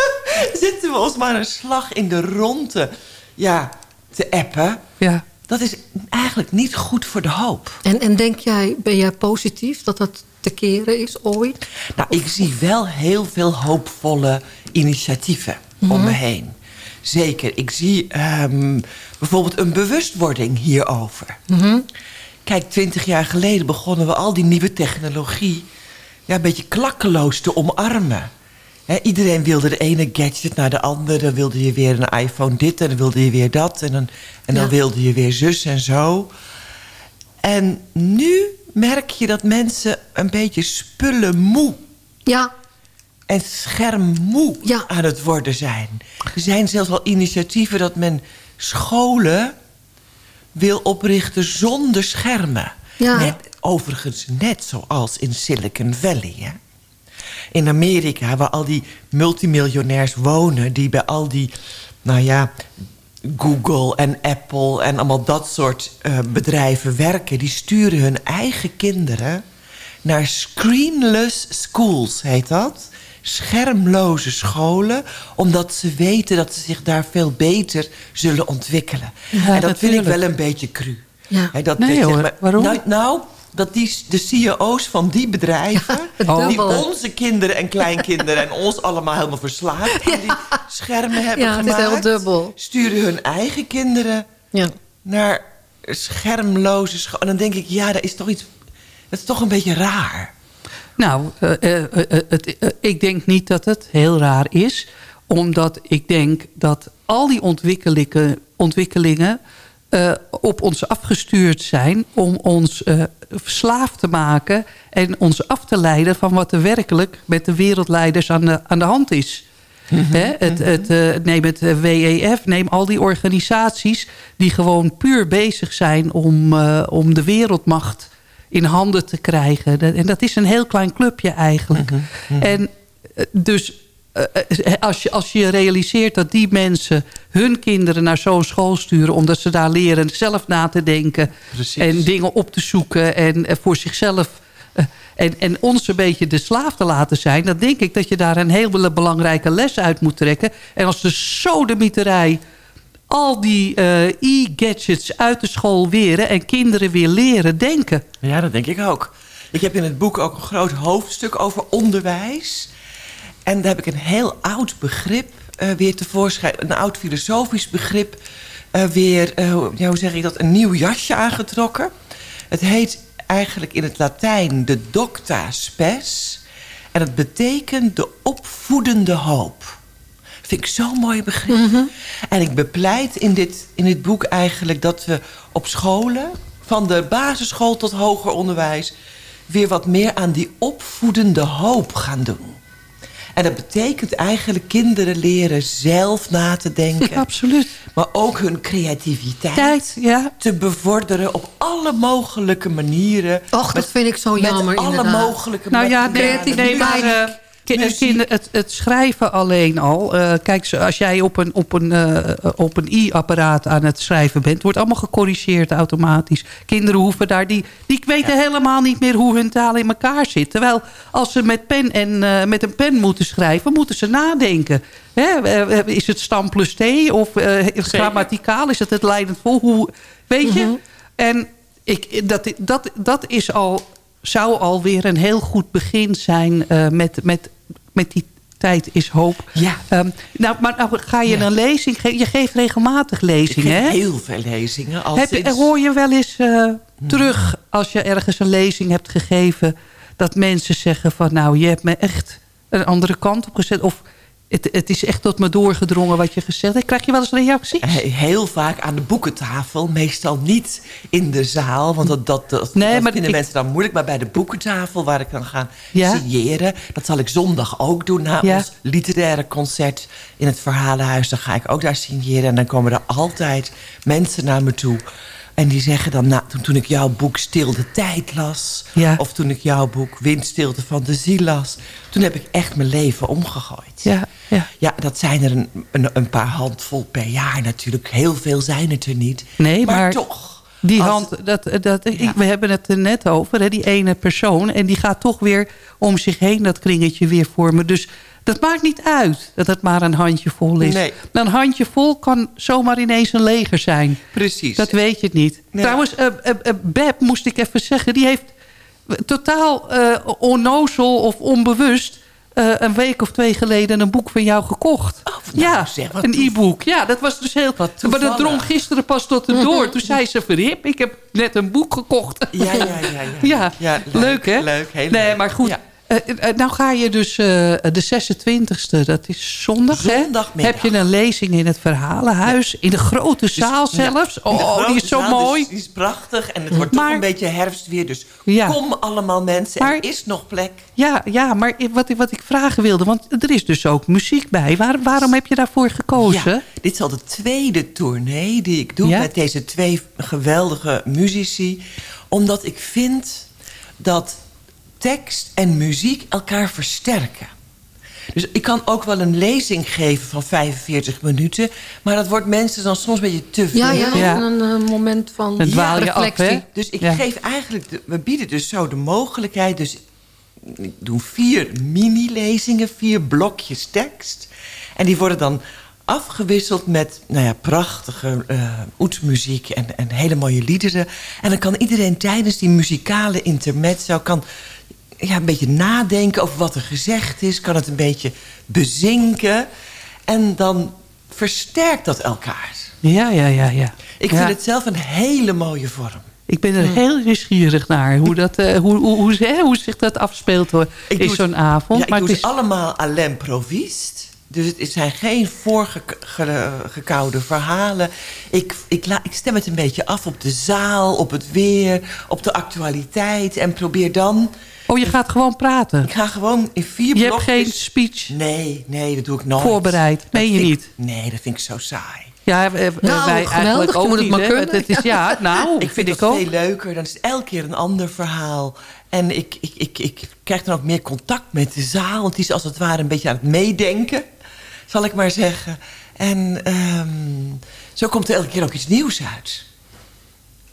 Speaker 13: zitten we ons maar een slag in de ronde ja, te appen...
Speaker 3: Ja.
Speaker 13: dat is eigenlijk niet goed voor de hoop.
Speaker 10: En, en denk jij, ben jij positief dat dat te keren is ooit?
Speaker 13: Nou, ik zie wel heel veel hoopvolle initiatieven om me heen. Zeker. Ik zie ehm, bijvoorbeeld een bewustwording hierover. Kijk, twintig jaar geleden begonnen we al die nieuwe technologie... Ja, een beetje klakkeloos te omarmen. Iedereen wilde de ene gadget naar de andere. Dan wilde je weer een iPhone dit en dan wilde je weer dat. En dan, en dan
Speaker 10: Ja.
Speaker 13: wilde je weer zus en zo. En nu merk je dat mensen een beetje spullen moe
Speaker 10: Ja,
Speaker 13: en schermmoe
Speaker 10: Ja.
Speaker 13: aan het worden zijn. Er zijn zelfs al initiatieven dat men scholen wil oprichten zonder schermen.
Speaker 10: Ja.
Speaker 13: Net, overigens net zoals in Silicon Valley. Hè? In Amerika, waar al die multimiljonairs wonen... die bij al die, nou ja, Google en Apple en allemaal dat soort eh, bedrijven werken... die sturen hun eigen kinderen naar screenless schools, heet dat. Schermloze scholen, omdat ze weten dat ze zich daar veel beter zullen ontwikkelen.
Speaker 3: Ja,
Speaker 13: en dat vind ik wel een beetje cru.
Speaker 10: Ja.
Speaker 13: Dat,
Speaker 3: Nee, hoor.
Speaker 13: maar-
Speaker 3: Waarom?
Speaker 13: Nou, nou, dat die, de CEO's van die bedrijven...
Speaker 10: Ja,
Speaker 13: die onze kinderen en kleinkinderen... en ons allemaal helemaal verslaafd aan die schermen hebben
Speaker 10: Ja, het is
Speaker 13: gemaakt...
Speaker 10: heel dubbel.
Speaker 13: sturen hun eigen kinderen
Speaker 10: ja.
Speaker 13: naar schermloze scholen. En dan denk ik, ja, dat is toch iets... Dat is toch een beetje raar.
Speaker 3: Nou, eh, eh, eh, het, eh, ik denk niet dat het heel raar is. Omdat ik denk dat al die ontwikkelingen, ontwikkelingen eh, op ons afgestuurd zijn... om ons eh, verslaafd te maken en ons af te leiden... van wat er werkelijk met de wereldleiders aan de, aan de hand is. Hè, het, het, eh, neem het WEF, neem al die organisaties... die gewoon puur bezig zijn om, om de wereldmacht in handen te krijgen. En dat is een heel klein clubje eigenlijk. En eh, dus eh, eh, als je, als je realiseert dat die mensen hun kinderen naar zo'n school sturen... omdat ze daar leren zelf na te denken
Speaker 13: Precies.
Speaker 3: en dingen op te zoeken... en eh, voor zichzelf eh, en, en ons een beetje de slaaf te laten zijn... dan denk ik dat je daar een hele belangrijke les uit moet trekken. En als de sodemieterij al die eh, e-gadgets uit de school weren... en kinderen weer leren denken...
Speaker 13: Ja, dat denk ik ook. Ik heb in het boek ook een groot hoofdstuk over onderwijs. En daar heb ik een heel oud begrip eh, weer tevoorschijn... een oud filosofisch begrip eh, weer, eh, hoe- ja, hoe zeg ik dat, een nieuw jasje aangetrokken. Het heet eigenlijk in het Latijn de docta spes. En het betekent de opvoedende hoop. Vind ik zo'n mooi begrip. En ik bepleit in dit, in dit boek eigenlijk dat we op scholen... van de basisschool tot hoger onderwijs... weer wat meer aan die opvoedende hoop gaan doen. En dat betekent eigenlijk kinderen leren zelf na te denken.
Speaker 3: absoluut.
Speaker 13: Maar ook hun creativiteit
Speaker 3: Tijd, ja.
Speaker 13: te bevorderen op alle mogelijke manieren.
Speaker 10: Och, dat vind ik zo
Speaker 13: met
Speaker 10: jammer
Speaker 13: alle
Speaker 10: inderdaad.
Speaker 13: mogelijke
Speaker 3: Nou ja, nee, maar eh. Kinder- het, het schrijven alleen al. eh, kijk, als jij op een, op een, eh, op een i-apparaat aan het schrijven bent... wordt allemaal gecorrigeerd automatisch. Kinderen hoeven daar... Die, die weten helemaal niet meer hoe hun taal in elkaar zit. Terwijl als ze met, pen en, eh, met een pen moeten schrijven... moeten ze nadenken. Hè? eh, eh, is het stam plus T? Of eh, grammaticaal? Is het het leidend vol? Hoe, weet je? En ik, dat, dat, dat is al, zou alweer een heel goed begin zijn eh, met, met, met die tijd is hoop.
Speaker 13: Ja.
Speaker 3: Ehm, nou, maar nou ga je
Speaker 13: Ja.
Speaker 3: een lezing... ge- Je geeft regelmatig lezingen, hè?
Speaker 13: heel veel lezingen. Al
Speaker 3: Heb, je-
Speaker 13: sinds-
Speaker 3: hoor je wel eens eh, terug als je ergens een lezing hebt gegeven... dat mensen zeggen van nou, je hebt me echt een andere kant op gezet... of het, het is echt tot me doorgedrongen wat je gezegd hebt. Krijg je wel eens reacties?
Speaker 13: He- Heel vaak aan de boekentafel, meestal niet in de zaal. Want dat, dat, dat,
Speaker 3: Nee,
Speaker 13: dat
Speaker 3: maar
Speaker 13: vinden
Speaker 3: ik-
Speaker 13: mensen dan moeilijk. Maar bij de boekentafel, waar ik dan ga
Speaker 3: Ja?
Speaker 13: signeren... dat zal ik zondag ook doen na
Speaker 3: Ja.
Speaker 13: ons literaire concert... in het Verhalenhuis, dan ga ik ook daar signeren. En dan komen er altijd mensen naar me toe... En die zeggen dan, nou, toen, ik jouw boek Stil de Tijd las...
Speaker 3: Ja.
Speaker 13: of toen ik jouw boek Windstilte van de Ziel las... toen heb ik echt mijn leven omgegooid.
Speaker 3: Ja, ja.
Speaker 13: Ja, dat zijn er een, een, een paar handvol per jaar natuurlijk. Heel veel zijn het er niet.
Speaker 3: Nee, maar,
Speaker 13: toch.
Speaker 3: Die hand, dat, dat,
Speaker 13: Ja.
Speaker 3: we hebben het er net over, hè, die ene persoon. En die gaat toch weer om zich heen dat kringetje weer vormen. Dus dat maakt niet uit dat het maar een handjevol is.
Speaker 13: Nee.
Speaker 3: Een handjevol kan zomaar ineens een leger zijn.
Speaker 13: Precies.
Speaker 3: Dat weet je niet.
Speaker 13: Nee.
Speaker 3: Trouwens, eh, eh, eh, Beb, moest ik even zeggen... die heeft totaal onnozel of onbewust... een week of twee geleden een boek van jou gekocht.
Speaker 13: Oh, nou,
Speaker 3: ja,
Speaker 13: zeg,
Speaker 3: een e-book. Ja, dat was dus heel...
Speaker 13: Wat
Speaker 3: Maar dat drong gisteren pas tot de door. Toen zei ze, verhip, ik heb net een boek gekocht.
Speaker 13: Ja, ja, ja. Ja,
Speaker 3: Ja,
Speaker 13: Ja,
Speaker 3: leuk, hè?
Speaker 13: Leuk, heel
Speaker 3: nee,
Speaker 13: leuk.
Speaker 3: maar goed.
Speaker 13: Ja.
Speaker 3: Eh, eh, nou ga je dus eh, de 26e, dat is zondag,
Speaker 13: Zondagmiddag.
Speaker 3: Heb je een lezing in het Verhalenhuis. In de grote zaal
Speaker 13: Dus, ja,
Speaker 3: zelfs. Oh, die is zo
Speaker 13: zaal,
Speaker 3: mooi.
Speaker 13: Dus die is prachtig en het wordt toch
Speaker 3: Maar-
Speaker 13: een beetje herfstweer. Dus
Speaker 3: Ja.
Speaker 13: kom allemaal mensen,
Speaker 3: Maar-
Speaker 13: er is nog plek.
Speaker 3: Ja, ja maar wat, ik- wat ik vragen wilde, want er is dus ook muziek bij. Waar, waarom heb je daarvoor gekozen?
Speaker 13: Dit is al de tweede tournee die ik doe met deze twee geweldige muzici. Omdat ik vind dat tekst en muziek elkaar versterken. Dus ik kan ook wel een lezing geven van 45 minuten... maar dat wordt mensen dan soms een beetje te veel.
Speaker 10: Ja, ja, een eh, moment van
Speaker 3: Dan dwaal je af,
Speaker 10: reflectie.
Speaker 3: hè?
Speaker 13: Dus ik
Speaker 3: Ja.
Speaker 13: geef eigenlijk... De, we bieden dus zo de mogelijkheid... dus ik doe vier mini-lezingen, vier blokjes tekst. En die worden dan afgewisseld met nou ja, prachtige eh oetmuziek en, en hele mooie liederen. En dan kan iedereen tijdens die muzikale intermezzo... kan ja, een beetje nadenken over wat er gezegd is. Kan het een beetje bezinken. En dan versterkt dat elkaar.
Speaker 3: Ja, ja, ja. ja.
Speaker 13: Ik
Speaker 3: Ja.
Speaker 13: vind het zelf een hele mooie vorm.
Speaker 3: Ik ben er heel nieuwsgierig naar. Hoe, dat, eh, hoe, hoe, hoe, hè, hoe zich dat afspeelt hoor,
Speaker 13: Ik
Speaker 3: in
Speaker 13: doe
Speaker 3: zo'n avond.
Speaker 13: Ja, ik
Speaker 3: maar
Speaker 13: doe
Speaker 3: het
Speaker 13: het
Speaker 3: is,
Speaker 13: allemaal à l'improviste. Dus het zijn geen voorgekoude verhalen. Ik, ik, la, ik stem het een beetje af op de zaal, op het weer, op de actualiteit. En probeer dan...
Speaker 3: oh, je gaat gewoon praten.
Speaker 13: Ik ga gewoon in vier
Speaker 3: Je hebt
Speaker 13: blokjes...
Speaker 3: geen speech
Speaker 13: Nee, nee, dat doe ik nooit.
Speaker 3: voorbereid.
Speaker 13: Dat
Speaker 3: Meen je
Speaker 13: ik-
Speaker 3: niet?
Speaker 13: Nee, dat vind ik zo saai.
Speaker 3: Ja, eh, eh,
Speaker 10: Nou,
Speaker 3: wij
Speaker 10: geweldig,
Speaker 3: eigenlijk ook
Speaker 10: moet het
Speaker 3: niet,
Speaker 10: maar
Speaker 3: hè.
Speaker 10: kunnen.
Speaker 3: Het is, ja, nou,
Speaker 13: Ik vind het
Speaker 3: ook.
Speaker 13: veel leuker. Dan is het elke keer een ander verhaal. En ik, ik, ik, ik krijg dan ook meer contact met de zaal. Want die is als het ware een beetje aan het meedenken. Zal ik maar zeggen. En ehm, zo komt er elke keer ook iets nieuws uit.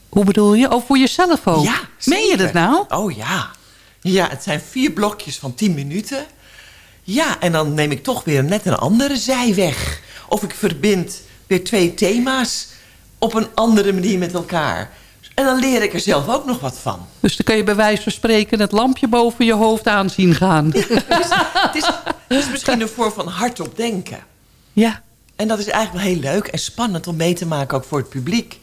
Speaker 3: Hoe bedoel je? Oh, voor jezelf ook?
Speaker 13: Ja,
Speaker 3: Meen je dat nou?
Speaker 13: Oh ja. Ja, het zijn vier blokjes van tien minuten. Ja, en dan neem ik toch weer net een andere zijweg. Of ik verbind weer twee thema's op een andere manier met elkaar. En dan leer ik er zelf ook nog wat van.
Speaker 3: Dus dan kan je bij wijze van spreken het lampje boven je hoofd aan zien gaan.
Speaker 13: het, is, het is misschien een vorm van hardop denken.
Speaker 3: Ja.
Speaker 13: En dat is eigenlijk wel heel leuk en spannend om mee te maken ook voor het publiek.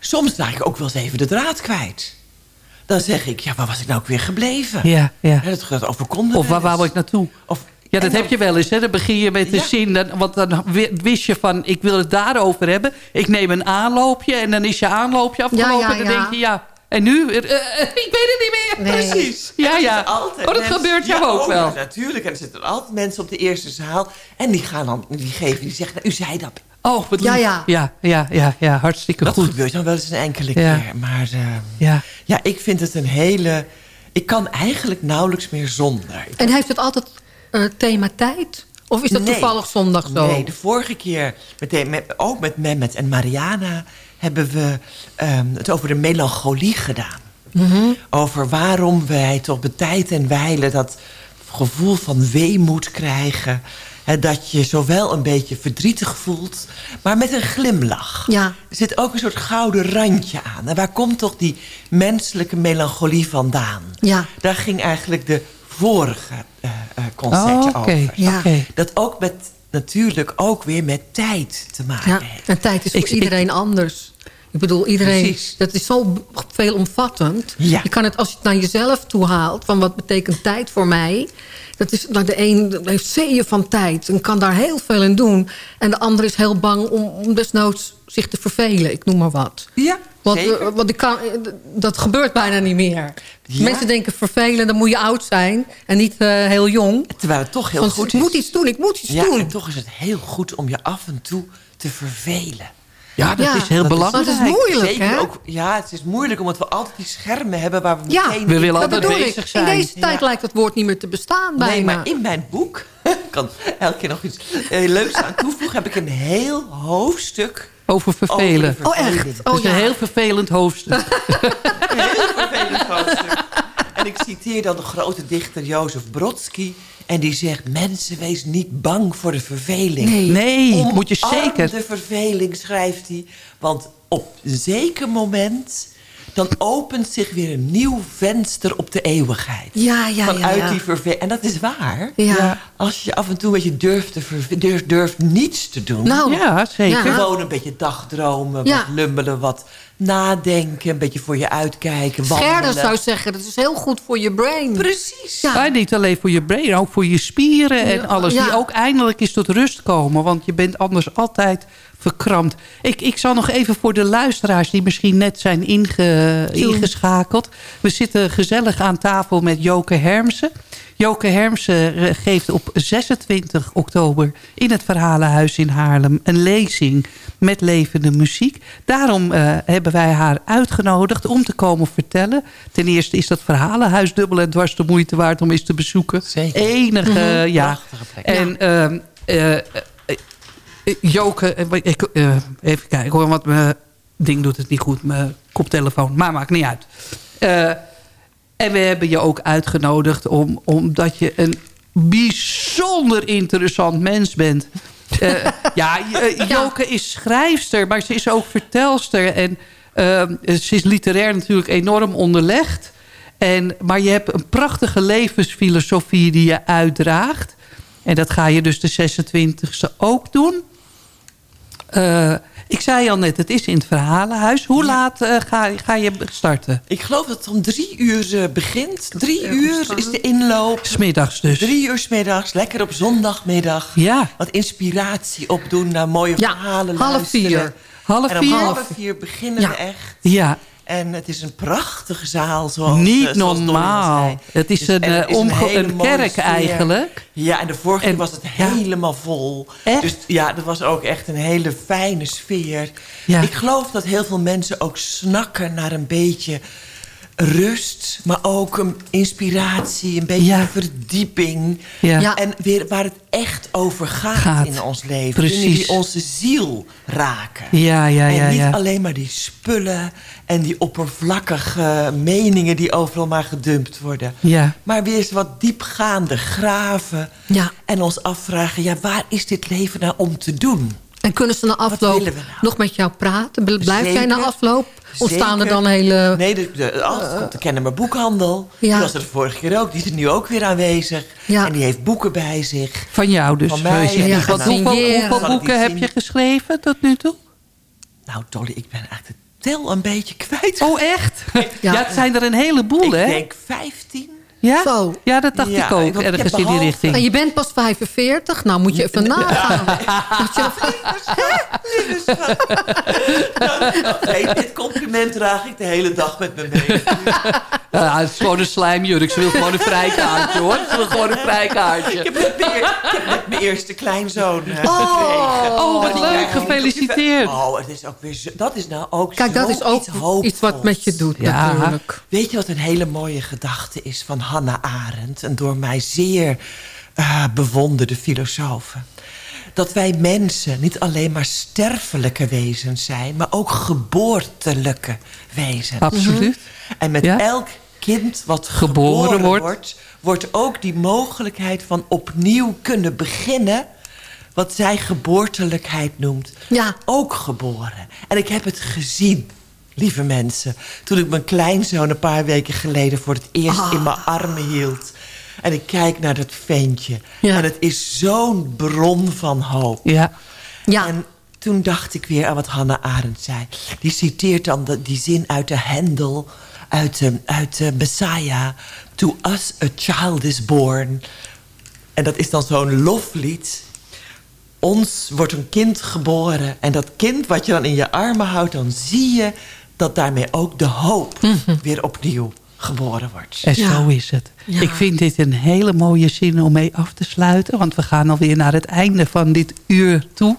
Speaker 13: Soms raak ik ook wel eens even de draad kwijt. Dan zeg ik, ja, waar was ik nou ook weer gebleven?
Speaker 3: Ja, ja.
Speaker 13: dat gaat overkomt me
Speaker 3: Of waar wou
Speaker 13: eens.
Speaker 3: ik naartoe?
Speaker 13: Of,
Speaker 3: Ja, dat
Speaker 13: en dan-
Speaker 3: heb je wel eens. Hè? Dan begin je met de
Speaker 13: Ja.
Speaker 3: zin. Dan, want dan wi- wist je van, ik wil het daarover hebben. Ik neem een aanloopje. En dan is je aanloopje afgelopen.
Speaker 10: Ja, ja,
Speaker 3: en dan
Speaker 10: ja.
Speaker 3: denk je, ja. En nu? Eh, eh, ik weet het niet meer.
Speaker 10: Nee.
Speaker 13: Precies.
Speaker 3: Ja,
Speaker 13: En er
Speaker 3: ja.
Speaker 13: altijd
Speaker 3: Oh, dat
Speaker 13: mensen-
Speaker 3: gebeurt jou
Speaker 13: Ja,
Speaker 3: ook
Speaker 13: oh,
Speaker 3: wel.
Speaker 13: ja, natuurlijk. En er zitten altijd mensen op de eerste zaal. En die gaan dan, die geven, die zeggen, nou, u zei dat.
Speaker 3: Oh, wat
Speaker 10: Ja,
Speaker 3: lief.
Speaker 10: ja.
Speaker 3: Ja, ja, ja, ja, hartstikke
Speaker 13: Dat
Speaker 3: goed.
Speaker 13: gebeurt dan wel eens een enkele
Speaker 3: Ja.
Speaker 13: keer. Maar eh,
Speaker 3: Ja.
Speaker 13: ja, ik vind het een hele... Ik kan eigenlijk nauwelijks meer zonder.
Speaker 10: En heeft het altijd eh, thema tijd? Of is dat
Speaker 13: Nee.
Speaker 10: toevallig zondag zo?
Speaker 13: Nee, de vorige keer, met, met, ook met Mehmet en Mariana... hebben we ehm, het over de melancholie gedaan.
Speaker 10: Mhm.
Speaker 13: Over waarom wij toch bij tijd en wijle dat gevoel van weemoed krijgen. Dat je zowel een beetje verdrietig voelt, maar met een glimlach.
Speaker 10: Ja.
Speaker 13: Er zit ook een soort gouden randje aan. En waar komt toch die menselijke melancholie vandaan?
Speaker 10: Ja.
Speaker 13: Daar ging eigenlijk de vorige eh eh, concert
Speaker 3: Oh,
Speaker 13: over.
Speaker 10: Ja.
Speaker 3: Oké.
Speaker 13: Dat ook met, natuurlijk ook weer met tijd te maken
Speaker 10: Ja,
Speaker 13: heeft.
Speaker 10: en tijd is voor
Speaker 3: Ik- ik-
Speaker 10: iedereen anders. Ik bedoel, iedereen,
Speaker 13: Precies.
Speaker 10: dat is zo veelomvattend.
Speaker 13: Ja.
Speaker 10: Je kan het, als je het naar jezelf toe haalt... van wat betekent tijd voor mij... Dat is, nou, de een heeft zeeën van tijd en kan daar heel veel in doen. En de ander is heel bang om, om desnoods zich te vervelen. Ik noem maar wat.
Speaker 13: Ja,
Speaker 10: Want,
Speaker 13: zeker.
Speaker 10: eh, want ik kan, eh, dat gebeurt bijna niet meer.
Speaker 13: Ja.
Speaker 10: Mensen denken vervelen, dan moet je oud zijn. En niet eh, heel jong.
Speaker 13: Terwijl het toch heel
Speaker 10: Want
Speaker 13: goed
Speaker 10: ik
Speaker 13: is.
Speaker 10: moet iets doen, ik moet iets
Speaker 13: ja,
Speaker 10: doen.
Speaker 13: en toch is het heel goed om je af en toe te vervelen.
Speaker 3: Ja, dat
Speaker 10: Ja,
Speaker 3: is heel
Speaker 13: dat is-
Speaker 3: belangrijk.
Speaker 10: Dat is moeilijk,
Speaker 13: Zeker
Speaker 10: hè?
Speaker 13: ook, ja, het is moeilijk omdat we altijd die schermen hebben waar we
Speaker 10: Ja,
Speaker 13: meteen...
Speaker 3: We willen
Speaker 10: dat
Speaker 3: altijd bezig
Speaker 10: ik.
Speaker 3: zijn.
Speaker 10: In deze tijd
Speaker 13: Ja.
Speaker 10: lijkt het woord niet meer te bestaan bijna.
Speaker 13: Nee, maar in mijn boek, ik kan elke keer nog iets eh, leuks aan toevoegen... heb ik een heel hoofdstuk
Speaker 3: Over vervelen.
Speaker 13: over
Speaker 10: Oh, echt? Oh,
Speaker 3: dat is
Speaker 10: ja.
Speaker 3: een heel vervelend hoofdstuk.
Speaker 13: Een heel vervelend hoofdstuk. En ik citeer dan de grote dichter Jozef Brodsky... en die zegt, mensen, wees niet bang voor de verveling.
Speaker 10: Nee.
Speaker 3: Nee, moet je zeker.
Speaker 13: de verveling, schrijft hij. Want op een zeker moment... dan opent zich weer een nieuw venster op de eeuwigheid.
Speaker 10: Ja, ja, ja,
Speaker 13: Vanuit
Speaker 10: ja.
Speaker 13: die verveling. En dat is waar.
Speaker 10: Ja.
Speaker 13: Als je af en toe een beetje durft, te durft, durft niets te doen.
Speaker 10: Nou,
Speaker 3: Ja, zeker.
Speaker 10: Ja.
Speaker 13: Gewoon een beetje dagdromen,
Speaker 10: Ja.
Speaker 13: wat lummelen, wat nadenken. Een beetje voor je uitkijken.
Speaker 10: Gerda zou zeggen, dat is heel goed voor je brain.
Speaker 13: Precies.
Speaker 10: Ja.
Speaker 3: Maar niet alleen voor je brain, ook voor je spieren en
Speaker 10: Ja.
Speaker 3: alles.
Speaker 10: Ja.
Speaker 3: Die ook eindelijk eens tot rust komen. Want je bent anders altijd verkrampt. Ik, ik zal nog even voor de luisteraars die misschien net zijn inge- ingeschakeld. We zitten gezellig aan tafel met Joke Hermsen. Joke Hermsen eh, geeft op 26 oktober in het Verhalenhuis in Haarlem... een lezing met levende muziek. Daarom eh, hebben wij haar uitgenodigd om te komen vertellen. Ten eerste is dat Verhalenhuis dubbel en dwars de moeite waard om eens te bezoeken.
Speaker 13: Zeker.
Speaker 3: Enige, ja.
Speaker 13: Prachtige plek.
Speaker 3: En eh, eh, eh, Joke, eh, ik, eh, even kijken hoor, want mijn ding doet het niet goed. Mijn koptelefoon, maar maakt niet uit. Eh, en we hebben je ook uitgenodigd om, omdat je een bijzonder interessant mens bent. Eh, ja, Joke is schrijfster, maar ze is ook vertelster. En ehm, ze is literair natuurlijk enorm onderlegd. En, maar je hebt een prachtige levensfilosofie die je uitdraagt. En dat ga je dus de 26e ook doen. Eh, ik zei al net, het is in het Verhalenhuis. Hoe laat eh, ga, ga je starten?
Speaker 13: Ik geloof dat het om drie uur eh, begint. Drie uur is de inloop.
Speaker 3: Smiddags dus.
Speaker 13: Drie uur 's middags, lekker op zondagmiddag.
Speaker 3: Ja.
Speaker 13: Wat inspiratie opdoen naar mooie
Speaker 10: Ja,
Speaker 13: verhalen
Speaker 10: half
Speaker 13: luisteren.
Speaker 10: vier.
Speaker 3: Half
Speaker 13: en om
Speaker 3: vier?
Speaker 13: half vier beginnen
Speaker 10: Ja.
Speaker 13: we echt.
Speaker 3: Ja,
Speaker 13: En het is een prachtige zaal. Zoals,
Speaker 3: niet
Speaker 13: eh, zoals Dolly al
Speaker 3: normaal. Het is
Speaker 13: Dus-
Speaker 3: een,
Speaker 13: en
Speaker 3: eh,
Speaker 13: is
Speaker 3: omge-
Speaker 13: hele
Speaker 3: een kerk
Speaker 13: sfeer.
Speaker 3: eigenlijk.
Speaker 13: Ja, en de vorige keer was het
Speaker 3: ja.
Speaker 13: helemaal vol.
Speaker 3: Echt?
Speaker 13: Dus ja, dat was ook echt een hele fijne sfeer.
Speaker 3: Ja.
Speaker 13: Ik geloof dat heel veel mensen ook snakken naar een beetje rust, maar ook een inspiratie, een beetje
Speaker 3: Ja.
Speaker 13: verdieping.
Speaker 3: Ja.
Speaker 10: Ja.
Speaker 13: En weer waar het echt over gaat,
Speaker 3: Gaat.
Speaker 13: in ons leven.
Speaker 3: Precies.
Speaker 13: Dingen die onze ziel raken.
Speaker 3: Ja, ja, ja.
Speaker 13: en niet
Speaker 3: ja.
Speaker 13: alleen maar die spullen en die oppervlakkige meningen die overal maar gedumpt worden.
Speaker 3: Ja.
Speaker 13: Maar weer eens wat diepgaande graven.
Speaker 10: Ja.
Speaker 13: En ons afvragen, ja, waar is dit leven nou om te doen?
Speaker 10: En kunnen ze na afloop
Speaker 13: nou?
Speaker 10: nog met jou praten? Blijf jij na afloop? Ontstaan er
Speaker 13: Zeker.
Speaker 10: dan hele...
Speaker 13: Nee, de, de, komt de Kennemer Boekhandel.
Speaker 10: Ja.
Speaker 13: Die was er de vorige keer ook. Die is er nu ook weer aanwezig.
Speaker 10: Ja.
Speaker 13: En die heeft boeken bij zich.
Speaker 3: Van jou dus.
Speaker 13: Van mij, ja.
Speaker 3: Want hoeveel, hoeveel
Speaker 13: ik
Speaker 3: boeken heb je geschreven tot nu toe?
Speaker 13: Nou, Dolly, ik ben eigenlijk de tel een beetje kwijt.
Speaker 3: Oh, echt? Ja,
Speaker 10: Ja.
Speaker 3: het zijn er een heleboel,
Speaker 13: ik
Speaker 3: hè?
Speaker 13: denk 15.
Speaker 3: Ja?
Speaker 10: Zo.
Speaker 3: ja, dat dacht
Speaker 13: Ja,
Speaker 3: ik ook.
Speaker 13: want ik heb
Speaker 3: Ergens in die richting.
Speaker 10: En je bent pas 45, nou moet je even nagaan. Dat je,
Speaker 13: Nee, dit compliment draag ik de hele dag met me mee.
Speaker 3: Ja, het is gewoon een slijmjurk. Ze wil gewoon een vrijkaartje, hoor. Ze wil gewoon een vrijkaartje.
Speaker 13: Ik heb net mijn, eer- eerste kleinzoon eh,
Speaker 10: Oh.
Speaker 13: gekregen.
Speaker 3: Oh, wat leuk. Gefeliciteerd.
Speaker 13: Oh, het is ook weer zo, dat is nou ook
Speaker 10: kijk, dat is ook iets wat met je doet
Speaker 3: Ja.
Speaker 10: natuurlijk.
Speaker 13: Weet je wat een hele mooie gedachte is van Hannah Arendt... een door mij zeer eh, bewonderde filosoof? Dat wij mensen niet alleen maar sterfelijke wezens zijn... maar ook geboortelijke wezens.
Speaker 3: Absoluut.
Speaker 13: En met
Speaker 3: Ja.
Speaker 13: elk kind wat
Speaker 3: Geboren
Speaker 13: geboren,
Speaker 3: wordt.
Speaker 13: wordt... wordt ook die mogelijkheid van opnieuw kunnen beginnen... wat zij geboortelijkheid noemt,
Speaker 10: Ja.
Speaker 13: ook geboren. En ik heb het gezien, lieve mensen... toen ik mijn kleinzoon een paar weken geleden... voor het eerst
Speaker 10: Ah.
Speaker 13: in mijn armen hield... En ik kijk naar dat ventje.
Speaker 10: Ja.
Speaker 13: En het is zo'n bron van hoop.
Speaker 3: Ja.
Speaker 10: Ja,
Speaker 13: En toen dacht ik weer aan wat Hannah Arendt zei. Die citeert dan de- die zin uit de Hendel, uit de, uit de Messiah. To us a child is born. En dat is dan zo'n loflied. Ons wordt een kind geboren. En dat kind wat je dan in je armen houdt... dan zie je dat daarmee ook de hoop weer opnieuw geboren wordt.
Speaker 3: En
Speaker 10: Ja.
Speaker 3: zo is het.
Speaker 10: Ja.
Speaker 3: Ik vind dit een hele mooie zin om mee af te sluiten. Want we gaan alweer naar het einde van dit uur toe.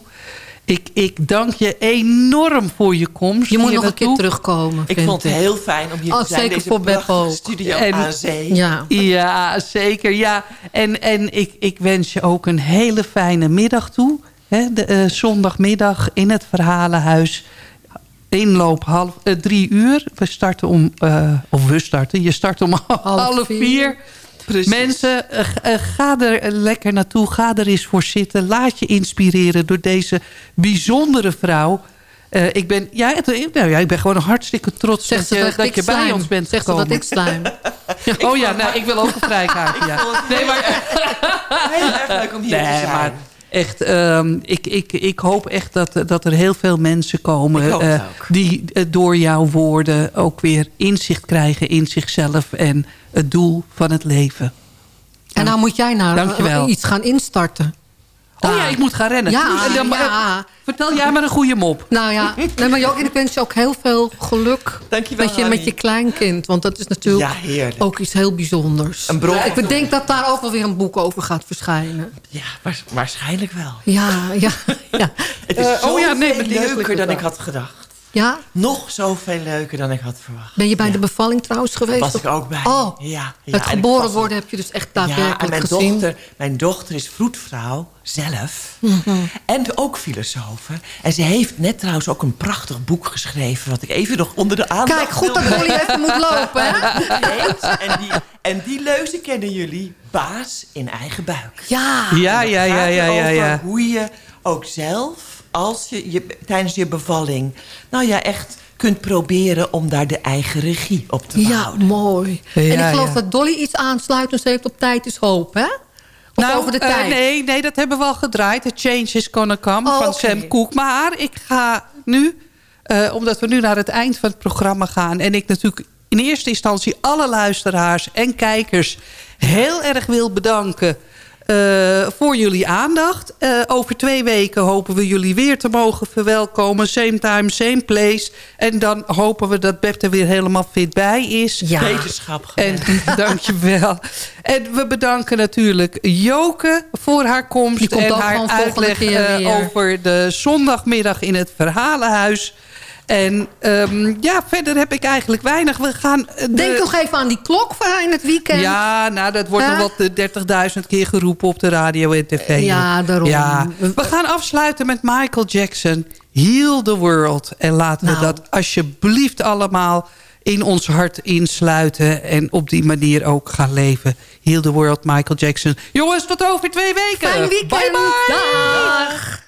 Speaker 3: Ik, ik dank je enorm voor je komst.
Speaker 10: je moet nog een keer terugkomen.
Speaker 13: Ik vond het heel fijn om hier
Speaker 10: Oh,
Speaker 13: te zijn.
Speaker 10: zeker
Speaker 13: Deze
Speaker 10: voor Beppo
Speaker 13: studio
Speaker 3: En-
Speaker 13: aan zee.
Speaker 10: Ja.
Speaker 3: Ja, zeker. Ja. En, en ik, ik wens je ook een hele fijne middag toe. Hè, de, eh, zondagmiddag in het Verhalenhuis. Inloop half, eh, drie uur. We starten om... eh, of we starten. Je start om half,
Speaker 10: vier.
Speaker 3: vier.
Speaker 13: Precies.
Speaker 3: Mensen, eh, ga er lekker naartoe. Ga er eens voor zitten. Laat je inspireren door deze bijzondere vrouw. Ik, ben, ja, het- nou ja, ik ben gewoon hartstikke trots
Speaker 10: Zeg
Speaker 3: dat je,
Speaker 10: dat,
Speaker 3: je bij ons bent
Speaker 10: Zeg ze
Speaker 3: gekomen.
Speaker 10: dat ik slijm.
Speaker 3: oh ja, nou, ik wil ook een vrijkaartje. Ja. Nee, maar,
Speaker 13: Heel erg om hier te zijn.
Speaker 3: maar echt, ehm, ik, ik, ik hoop echt dat, dat er heel veel mensen komen... Eh, die eh, door jouw woorden ook weer inzicht krijgen in zichzelf... en het doel van het leven.
Speaker 10: En nou moet jij
Speaker 3: Dankjewel.
Speaker 10: iets gaan instarten.
Speaker 3: Oh ja, ik moet gaan rennen.
Speaker 10: Ja,
Speaker 3: En dan-
Speaker 10: ja.
Speaker 3: Vertel jij maar een goede mop.
Speaker 10: Nou ja, nee, maar ik wens je ook heel veel geluk
Speaker 13: Dankjewel,
Speaker 10: met je, met je kleinkind. Want dat is natuurlijk
Speaker 13: Ja,
Speaker 10: ook iets heel bijzonders.
Speaker 13: Een bron-
Speaker 10: ik bedenk dat daar ook wel weer een boek over gaat verschijnen.
Speaker 13: Ja, waars- waarschijnlijk wel.
Speaker 10: Ja, ja, ja.
Speaker 13: Het is
Speaker 3: Eh, oh ja, nee,
Speaker 13: leuker dan ik had gedacht.
Speaker 10: Ja?
Speaker 13: Nog zoveel leuker dan ik had verwacht.
Speaker 10: Ben je bij
Speaker 13: Ja.
Speaker 10: de bevalling trouwens geweest?
Speaker 13: was ik ook bij.
Speaker 10: Oh,
Speaker 13: ja, ja,
Speaker 10: het geboren worden heb je dus echt
Speaker 13: Ja,
Speaker 10: daadwerkelijk
Speaker 13: en mijn
Speaker 10: gezien.
Speaker 13: dochter, mijn dochter is vroedvrouw zelf.
Speaker 10: Mhm.
Speaker 13: En ook filosoof. En ze heeft net trouwens ook een prachtig boek geschreven... wat ik even nog onder de aandacht
Speaker 10: Kijk, goed dat Dolly even moet lopen, hè?
Speaker 13: En die, en die leuze kennen jullie. Baas in eigen buik.
Speaker 10: Ja.
Speaker 3: Ja, ja,
Speaker 13: dat
Speaker 3: ja, ja, ja,
Speaker 13: erover
Speaker 3: ja.
Speaker 13: Hoe je ook zelf, als je, je tijdens je bevalling... nou ja, echt kunt proberen om daar de eigen regie op te
Speaker 10: Ja,
Speaker 13: behouden.
Speaker 10: mooi.
Speaker 3: Ja,
Speaker 10: en ik geloof
Speaker 3: ja.
Speaker 10: dat Dolly iets aansluitends heeft op tijd is hoop, hè? Of over de
Speaker 3: eh,
Speaker 10: tijd?
Speaker 3: nee, nee, dat hebben we al gedraaid. The Change is Gonna Come
Speaker 10: Oh,
Speaker 3: van. Sam Cooke. Maar ik ga nu, eh, omdat we nu naar het eind van het programma gaan... en ik natuurlijk in eerste instantie alle luisteraars en kijkers... heel erg wil bedanken voor jullie aandacht. Eh, over twee weken hopen we jullie weer te mogen verwelkomen. Same time, same place. En dan hopen we dat Beb er weer helemaal fit bij is.
Speaker 10: Ja.
Speaker 13: Wetenschap.
Speaker 3: En dankjewel. En we bedanken natuurlijk Joke voor haar komst.
Speaker 10: Die komt
Speaker 3: en haar
Speaker 10: gewoon volgende
Speaker 3: uitleg
Speaker 10: keer
Speaker 3: eh, over de zondagmiddag in het Verhalenhuis. En ehm, ja, verder heb ik eigenlijk weinig. We gaan... eh, de-
Speaker 10: Denk nog even aan die klok voor in het weekend.
Speaker 3: ja, nou, dat wordt nog de 30.000 keer geroepen op de radio en tv.
Speaker 10: Ja, daarom.
Speaker 3: Ja. We gaan afsluiten met Michael Jackson. Heal the World. En laten we
Speaker 10: Nou.
Speaker 3: dat alsjeblieft allemaal in ons hart insluiten. En op die manier ook gaan leven. Heal the World, Michael Jackson. Jongens, tot over twee weken.
Speaker 10: Fijn weekend.
Speaker 3: Bye bye.
Speaker 10: Dag.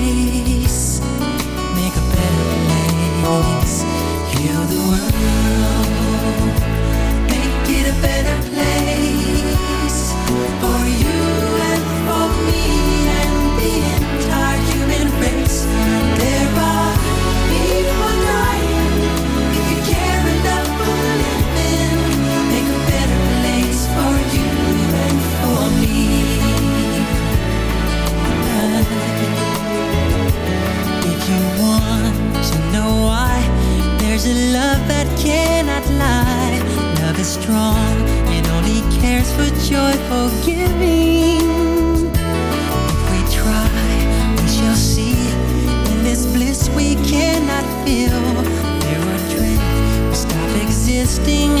Speaker 14: joyful giving. If we try, we shall see. In this bliss we cannot feel. There are dreams, we stop existing